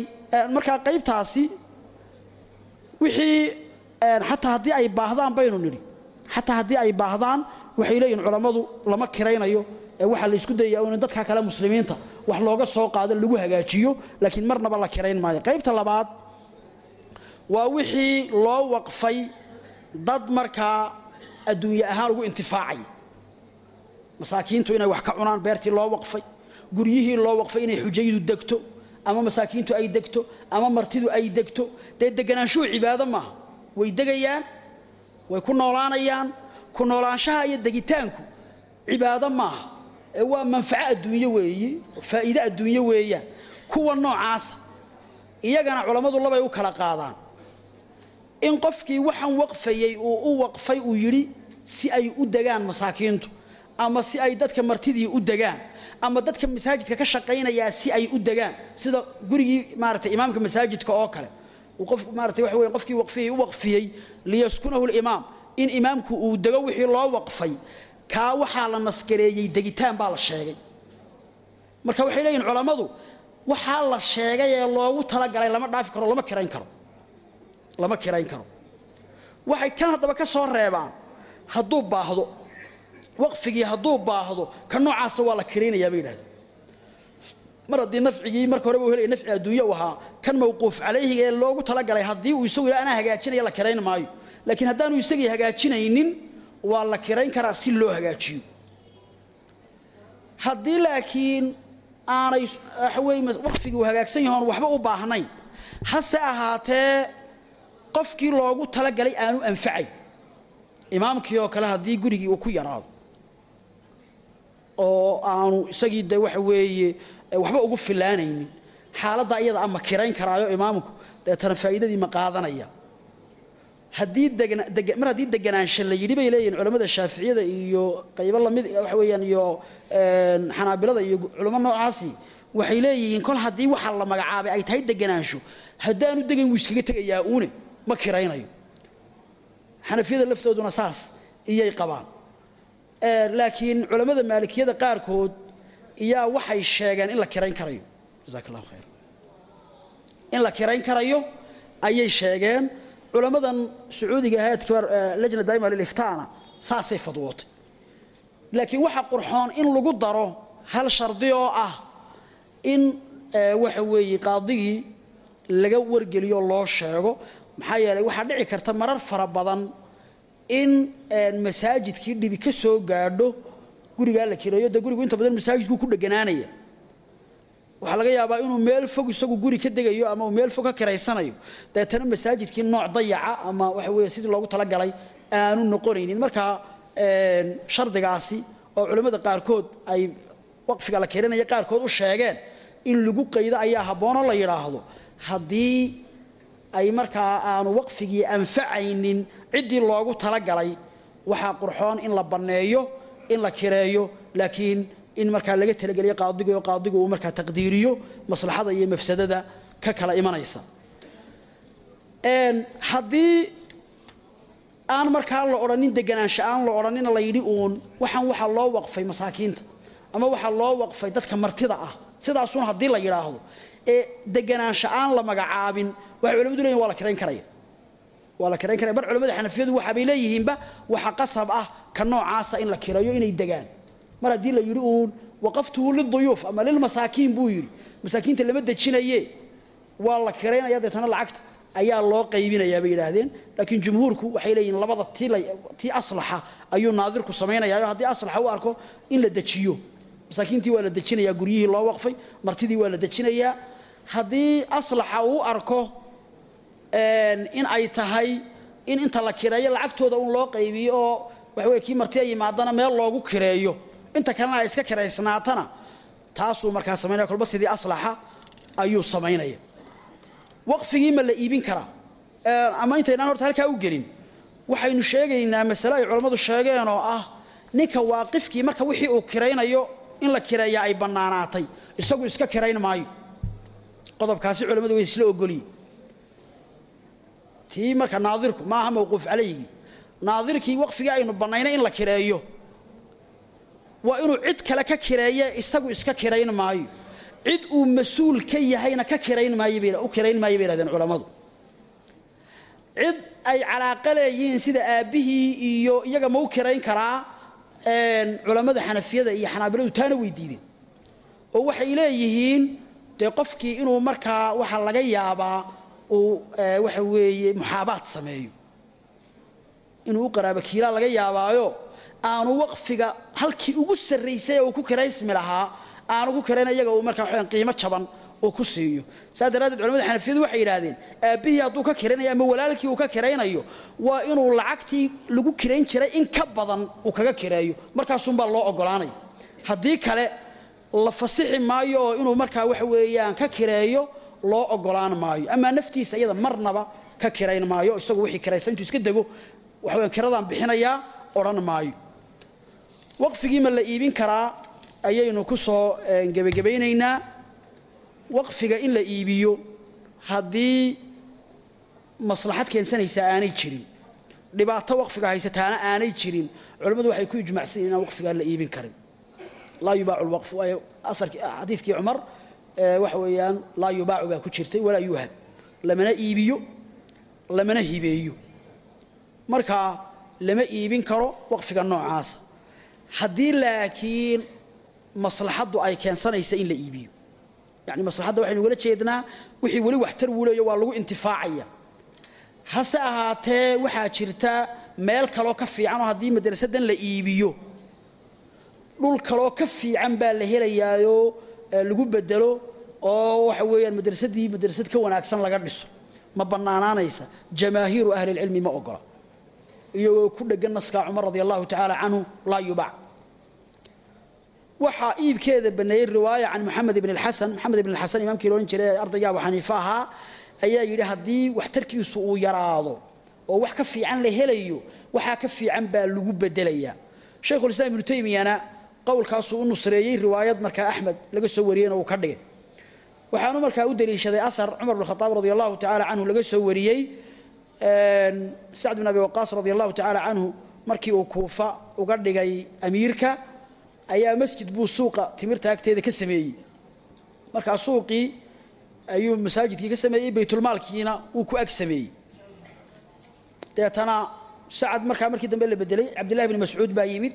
markaa qaybtaasi wixii xataa haddii ay baahdaan baynu nidhi. Xataa haddii ay baahdaan waxay leeyihiin culammadu lama kiraynayo ee waxaa la isku dayaya in dadka kale muslimiinta wax looga soo qaado lagu hagaajiyo laakiin marnaba la kirayn maayo. Qaybta labaad waa wixii loo waqfay dad markaa adduunye ahaan ugu intifaacay masaakiintu inay wax ka cunaan beertii loo waqfay guryihii loo waqfay inay xujaydu degto ama masaakiintu ay degto ama martidu ay degto dee deganaanshuhu cibaado maaha. Way degayaan way ku noolaanayaan ku noolaanshaha iyo degitaanku cibaado maaha. Ee waa manfaco adduunye weeye faa'iide adduunye weeyaan kuwa noocaasa. Iyagana culammadu labay u kala qaadaan. In qofkii waxaan waqfayey uu u waqfay uu yidhi si ay u degaan masaakiintu ama si ay dadka martidii u degaan ama dadka masaajidka ka shaqaynayaa si ay u degaan. Sida gurigii maaragtay imaamka masaajidka oo kale. Qof maaragtay waxa weeye qofkii waqfiyey u waqfiyey liyaskunahu alimaam. In imaamku uu dego wixii loo waqfay kaa waxaa la nasgareeyey degitaan baa la sheegay. Marka waxay leeyihiin culammadu waxaa la sheegay ee loogu talagalay lama dhaafi karo lama kirayn karo. Lama kirayn karo. Waxay kan haddaba ka soo reebaan hadduu baahdo waqfigii hadduu baahdo ka noocaasa waa la kiraynayaa bay yidhahdeen. Mar haddii nafcigii marka horeba u helaya nafci adduunye u ahaa kan mawquuf calayhiga ee loogu talagalay haddii uu isagu anaa hagaajinaya la kirayn maayo. Laakiin haddaanu isagii hagaajinaynin waa la kirayn karaa si loo hagaajiyo. Haddii laakiin aanay waxa weeye waqfigii hagaagsan yahoon waxba u baahnayn hase ahaatee qofkii loogu talagalay aanu anfacay. Imaamkii oo kale haddii gurigii uu ku yaraado oo aanu isagii de waxa weeye waxba ugu filaanaynin. Xaaladda iyada ama kirayn karaayo imaamku deetana faa'iidadii ma qaadanaya. Haddii mar haddii deganaansha la yidhi bay leeyihiin culamada shaaficiyada iyo qaybo la mid waxa weeyaan iyo xanaabilada iyo culamo noocaasi waxay leeyihiin kol haddii waxa la magacaabay ay tahay deganaansho haddaanu degan wuu iskaga tegayaa uune ma kiraynayo. Xanafiyada laftooduna saas iyay qabaan laakiin culammada maalikiyada qaarkood iyaa waxay sheegeen in la kirayn karayo. Jasaak allahu khayr. In la kirayn karayo ayay sheegeen. Culammadan sacuudiga ahayd kibaar lajna daa'ima liliftaana saasay fadwootay. Laakiin waxaa qurxoon in lagu daro hal shardi oo ah in waxa weeye qaadigii laga wargeliyo loo sheego. Maxaa yeelay waxaa dhici karta marar fara badan in masaajidkii dhibi ka soo gaadho gurigaa la kireeyo dee gurigu inta badan masaajidkuu ku dheganaanaya. Waxaa laga yaabaa inuu meel fog isagu guri ka degayo ama uu meel fog ka kiraysanayo. Deetana masaajidkii nooc dayaca ama waxa weeye sidii loogu talagalay aanu noqonaynin. Markaa shardigaasi oo culammada qaarkood ay waqfiga la kirinaya qaarkood u sheegeen in lagu qaydo ayaa habboonoo la yidhaahdo. Haddii ay markaa aanu waqfigii anfacaynin ciddii loogu talagalay waxaa qurxoon in la banneeyo in la kireeyo laakiin in markaa laga talageliyo qaadiga qaadigu uu markaa taqdiiriyo maslaxada iyo mafsadada ka kala imanaysa. Haddii aan markaa la odhanin deganaansho aan la odhanina la yidhi uun waxaan waxaa loo waqfay masaakiinta ama waxaa loo waqfay dadka martida ah. Sidaasuun haddii la yidhaahdo ee deganaansho aan la magacaabin waxay culamadu leeyihiin waa la kirayn karaya waa la kirayn karaya bar culamada xanafiyadu waxaabay leeyihiinba waxa qasab ah ka noocaasa in la kirayo inay degaan. Mar haddii la yidhi uun waqaftuhu liduyuuf ama lilmasaakiin buu yidhi. Masaakiinta lama dejinaye waa la kiraynaya deetana lacagta ayaa loo qaybinayaa bay yidhaahdeen. Laakiin jumhuurku waxay leeyihiin labada tii aslaxa ayuu naadirku samaynayaa haddii aslaxa u arko in la dejiyo. Masaakiintii waa la dejinayaa guryihii loo waqfay martidii waa la dejinayaa. Haddii aslaxa uu arko in ay tahay in inta la kireeyo lacagtooda un loo qaybiyo oo waxa weye kii marti ay yimaadana meel loogu kireeyo. Inta kalena ay iska kiraysnaatana taasuu markaa samaynaya kolba sidii aslaxa ayuu samaynaya waqfigii ma la iibin karaa. Ama intaynaan horta halkaa u gelin waxaynu sheegaynaa masale ay culammadu sheegeen oo ah ninka waaqifkii marka wixii uu kiraynayo in la kireeyaa ay bannaanaatay. Isagu iska kirayn maayo. Qodobkaasi culammadu way isla ogoliye tii marka naadirku maaha mawquuf calayhigii naadirkii waqfigii aynu bannaynay in la kireeyo. Waa inuu cid kale ka kireeye isagu iska kirayn maayo. Cid uu mas'uul ka yahayna ka kirayn maayo u kirayn maayo bay yhahdeen culammadu cid ay calaaqa leeyihiin sida aabbihii iyo iyaga ma u kirayn karaa culammada xanafiyada iyo xanaabiladu taana way diideen. Oo waxay leeyihiin dee qofkii inuu markaa waxaa laga yaabaa uu waxa weeye muxaabaad sameeyo. Inuu u qaraabo kiilaa laga yaabaayo aanu waqfiga halkii ugu sarraysay uu ku kiraysmi lahaa aanu ku kirayn iyaga uu markaa waxaan qiimo jaban uu ku siiyo. Saas daraaddeed culamada xanafiyadu waxay yidhaahdeen aabbihii hadduu ka kiraynayo ama walaalkii uu ka kiraynayo waa inuu lacagtii lagu kirayn jiray in ka badan uu kaga kireeyo markaasunbaa loo oggolaanaya. Haddii kale la fasixi maayo oo inuu markaa waxa weeyaan ka kireeyo loo oggolaan maayo. Amaa naftiisa iyada marnaba ka kirayn maayo isagu wixii kiraysa intuu iska dego waxaweyaan kiradaan bixinayaa odhan maayo. Waqfigii ma la iibin karaa ayaynu ku soo gebagabaynaynaa waqfiga in la iibiyo haddii maslaxad keensanaysaa aanay jirin. Dhibaato waqfiga haysataana aanay jirin. Culammadu waxay ku ijmacsan yihiin inaan waqfigaa la iibin karin. Laa yubaacu lwaqfu waayo asarkii xadiidkii cumar waxa weeyaan laa yubaacu baa ku jirtay walaa yuhab. Lamana iibiyo lamana hibeeyo. Markaa lama iibin karo waqfiga noocaasa haddii laakiin maslaxaddu ay keensanaysa in la iibiyo. Yani maslaxadda waxaynu ugala jeednaa wixii weli waxtar wuuleeyo waa lagu intifaacaya. Hase ahaatee waxaa jirta meel kaloo ka fiican oo haddii madrasadan la iibiyo. Dhul kaloo ka fiican baa la helayaayoo lagu bedelo oo waxa weeyaan madrasadii madrasad ka wanaagsan laga dhiso. Ma bannaanaanaysa jamaahiiru ahlilcilmi ma ogola. Iyagoo ku dhegan naskaa cumar radi allahu tacaala canhu laa yubac waxaa iibkeeda baneeyey riwaaya can moxamed ibn alxasan moxamed ibn alxasan imaamkii loodhan jiray ee abu xaniife ahaa ayaa yidhi haddii waxtarkiisu uu yaraado oo wax ka fiican la helayo waxaa ka fiican baa lagu bedelayaa. Shaykhulislaam ibnu taymiyana qowlkaasuu u nusreeyey riwaayad markaa axmed laga soo wariyeyna uu ka dhigay. Waxaanu markaa u deliishaday ahar cumar bn khadaab radi allahu tacaala canhu laga soo wariyey sacd bin abi waqaas radi allahu tacaala canhu markii uu kuufa uga dhigay amiirka ayaa masjid buu suuqa timirta agteeda ka sameeyey. Markaa suuqii ayuu masaajidkii ka sameeyey baytulmaalkiina wuu ku ag sameeyey. Deetana sacad markaa markii dambe la bedelay cabdillahi bni mascuud baa yimid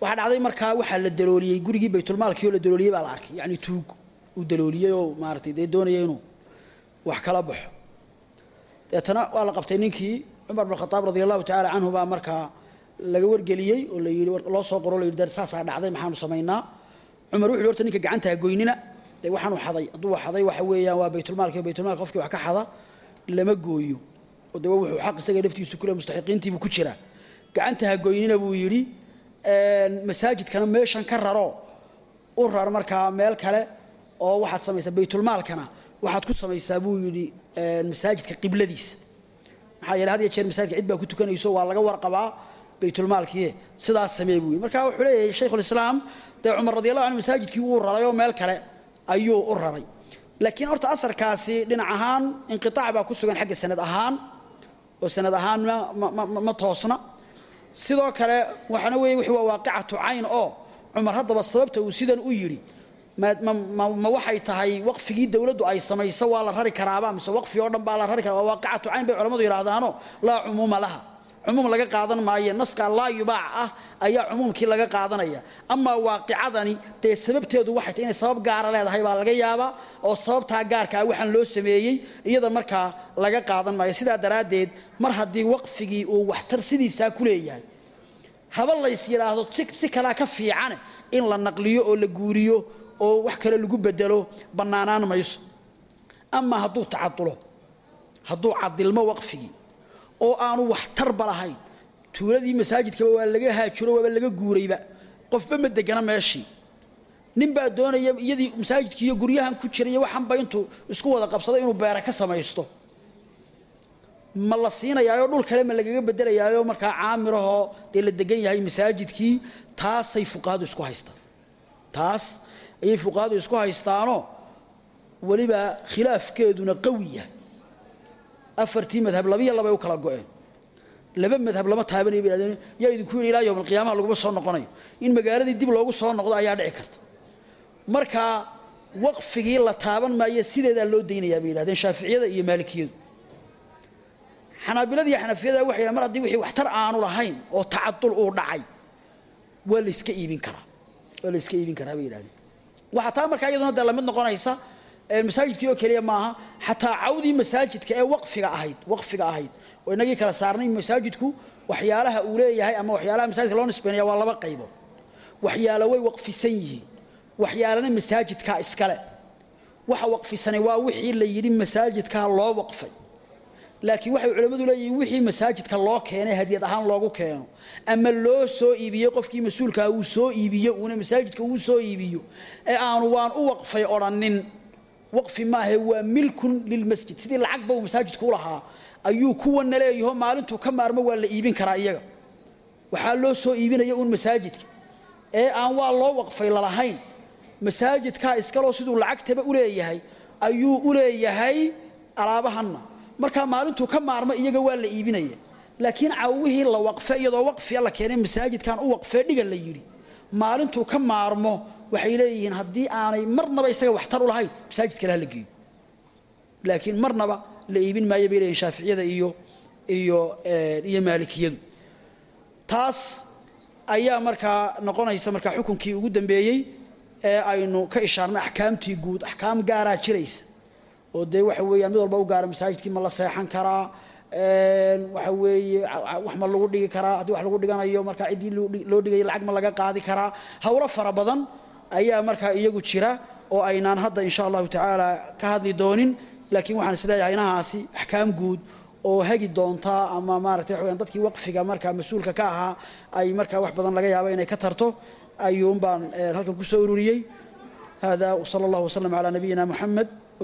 waxaa dhacday markaa waxaa la dalooliyey gurigii baytulmaalkii oo la dalooliyey baa la arkay. Yacni tuug uu dalooliyey oo maaratay dee doonaya inuu wax kala baxo. Deetana waa la qabtay ninkii cumar bn khadaab allahu tacaala canhu baa markaa laga wargeliyey oo la yidhi loo soo qoro la yidhi dar saasaa dhacday maxaanu samaynaa. Cumar wuxu horta ninka gacantaa goynina. Dee waxaanu xaday hadduu xaday waxa weeyaan waa baytulmaalki baytulmaalka qofkii wax ka xada lama gooyo. Oo de wuxuu xaq isaga laftiisu kule mustaxiqiintiibuu ku jiraa gacanta ha goynina buu yidhi masaajidkana meeshan ka raro u rar markaa meel kale oo waxaad samaysaa baytulmaalkana. Waxaad ku samaysaa buu yidhi masaajidka qibladiisa. Maxaa yeele had ya jeer masaajidka cid baa ku tukanayso waa laga warqabaa baytulmaalkii sidaas samee buu yidhi. Marka wuxuu leeyahay shaykhulislaam dee cumar radi allahu anhu masaajidkii wuu raray oo meel kale ayuu u raray. Laakiin horta aharkaasi dhinac ahaan inqiaac baa ku sugan xagga sanad ahaan oo sanad ahaan ma toosna sidoo kale waxaana weeye wixii waa waaqicatu cayn oo cumar haddaba sababta uu sidan u yidhi ma waxay tahay waqfigii dawladdu ay samayso waa la rari karaaba mise waqfi oo dhan baa la rari karaa waa waaqicatu cayn bay culamadu yidhaahdaano laa cumuuma laha cumuum laga qaadan maayo naska laa yubaac ah ayaa cumuumkii laga qaadanaya. Amaa waaqicadani dee sababteedu waxay tahay inay sabab gaara leedahay baa laga yaabaa oo sababtaa gaarkaa waxaan loo sameeyey iyada markaa laga qaadan maayo. Sidaa daraaddeed mar haddii waqfigii uu waxtar sidiisaa ku leeyahay haba lays yidhaahdo si kalaa ka fiicane in la naqliyo oo la guuriyo oo wax kale lagu bedelo bannaanaan mayso. Amaa hadduu tacadulo hadduu cadilmo waqfigii oo aanu waxtarba lahayn. Tuuladii masaajidkaba waa laga haajiro waaba laga guurayba. Qofba ma degana meeshii. Nin baa doonaya iyadii masaajidkii iyo guryahan ku jiraiyo waxanba intuu isku wada qabsado inuu beera ka samaysto. Ma la siinayaayo dhul kale ma lagaga bedelayaayo markaa caamirahoo dee la degan yahay masaajidkii taasay fuqahadu isku haystaan. Taas ayay fuqahadu isku haystaanoo weliba khilaafkeeduna qawi yahay afartii madhab labiyo labay u kala go-een. Laba madhab lama taabanaya bay hahdeen yaa idinku yidhi ilaa yowm alqiyaamaha laguma soo noqonayo in magaaladii dib loogu soo noqdo ayaa dhici karta. Markaa waqfigii la taaban maayo sideedaa loo daynayaa bay yidhahdeen shaaficiyada iyo maalikiyadu. Xanaabilada iyo xanafiyada waxay yidhahen mar haddii wixii waxtar aanu lahayn oo tacadul uu dhacay waa la iska iibin karaa waa la iska iibin karaa bay yidhahdeen. Waxaa taa markaa iyaduna dee la mid noqonaysa masaajidkii oo keliya maaha xataa cawdii masaajidka ee waqfiga ahayd waqfiga ahayd. Oo inagii kala saarnay masaajidku waxyaalaha uu leeyahay ama waxyaalaha masaajidka loo nisbaynaya waa laba qaybo waxyaalo way waqfisan yihiin. Waxyaalana masaajidkaa iskale. Waxa waqfisanay waa wixii la yidhi masaajidkaa loo waqfay. Laakiin waxay culimmadu leeyihiin wixii masaajidka loo keenay hadiyad ahaan loogu keeno. Ama loo soo iibiyo qofkii mas'uulkaa uu soo iibiyo uuna masaajidka uu soo iibiyo ee aanu waan u waqfay odhannin waqfi maahe waa milkun lilmasjid sidii lacagba uu masaajidku u lahaa ayuu kuwana leeyaho maalintuu ka maarmo waa la iibin karaa iyaga. Waxaa loo soo iibinaya uun masaajidka ee aan waa loo waqfay lalahayn masaajidkaa iskaloo siduu lacagtaba u leeyahay ayuu u leeyahay alaabahanna. Markaa maalintuu ka maarmo iyaga waa la iibinaya. Laakiin cawihii la waqfe iyadoo waqfiya la keenay masaajidkan u waqfee dhiga la yidhi. Maalintuu ka maarmo waxay leeyihiin haddii aanay marnaba isaga waxtar u lahayn masaajid kale ha la geeyo. Laakiin marnaba la iibin maayo bay leeyihiin shaaficiyada iyo iyo iyo maalikiyadu. Taas ayaa markaa noqonaysa markaa xukunkii ugu dambeeyey ee aynu ka ishaarnay axkaamtii guud axkaam gaaraa jiraysa. Oo dee waxa weeyaan mid walba u gaara masaajidkii ma la seexan karaa waxa weeye wax ma lagu dhigi karaa haddii wax lagu dhiganayo markaa ciddii loo dhigaya lacag ma laga qaadi karaa. Hawlo fara badan ayaa markaa iyagu jira oo aynaan hadda insha allahu tacaala ka hadli doonin laakiin waxaan is leeyahay inahaasi axkaam guud oo hagi doontaa ama maaragtay weyaan dadkii waqfiga markaa mas'uulka ka ahaa ay markaa wax badan laga yaabo inay ka tarto ayuun baan halkan ku soo ururiyey. Hada wsala allahu wasalam calaa nabiyina moxamed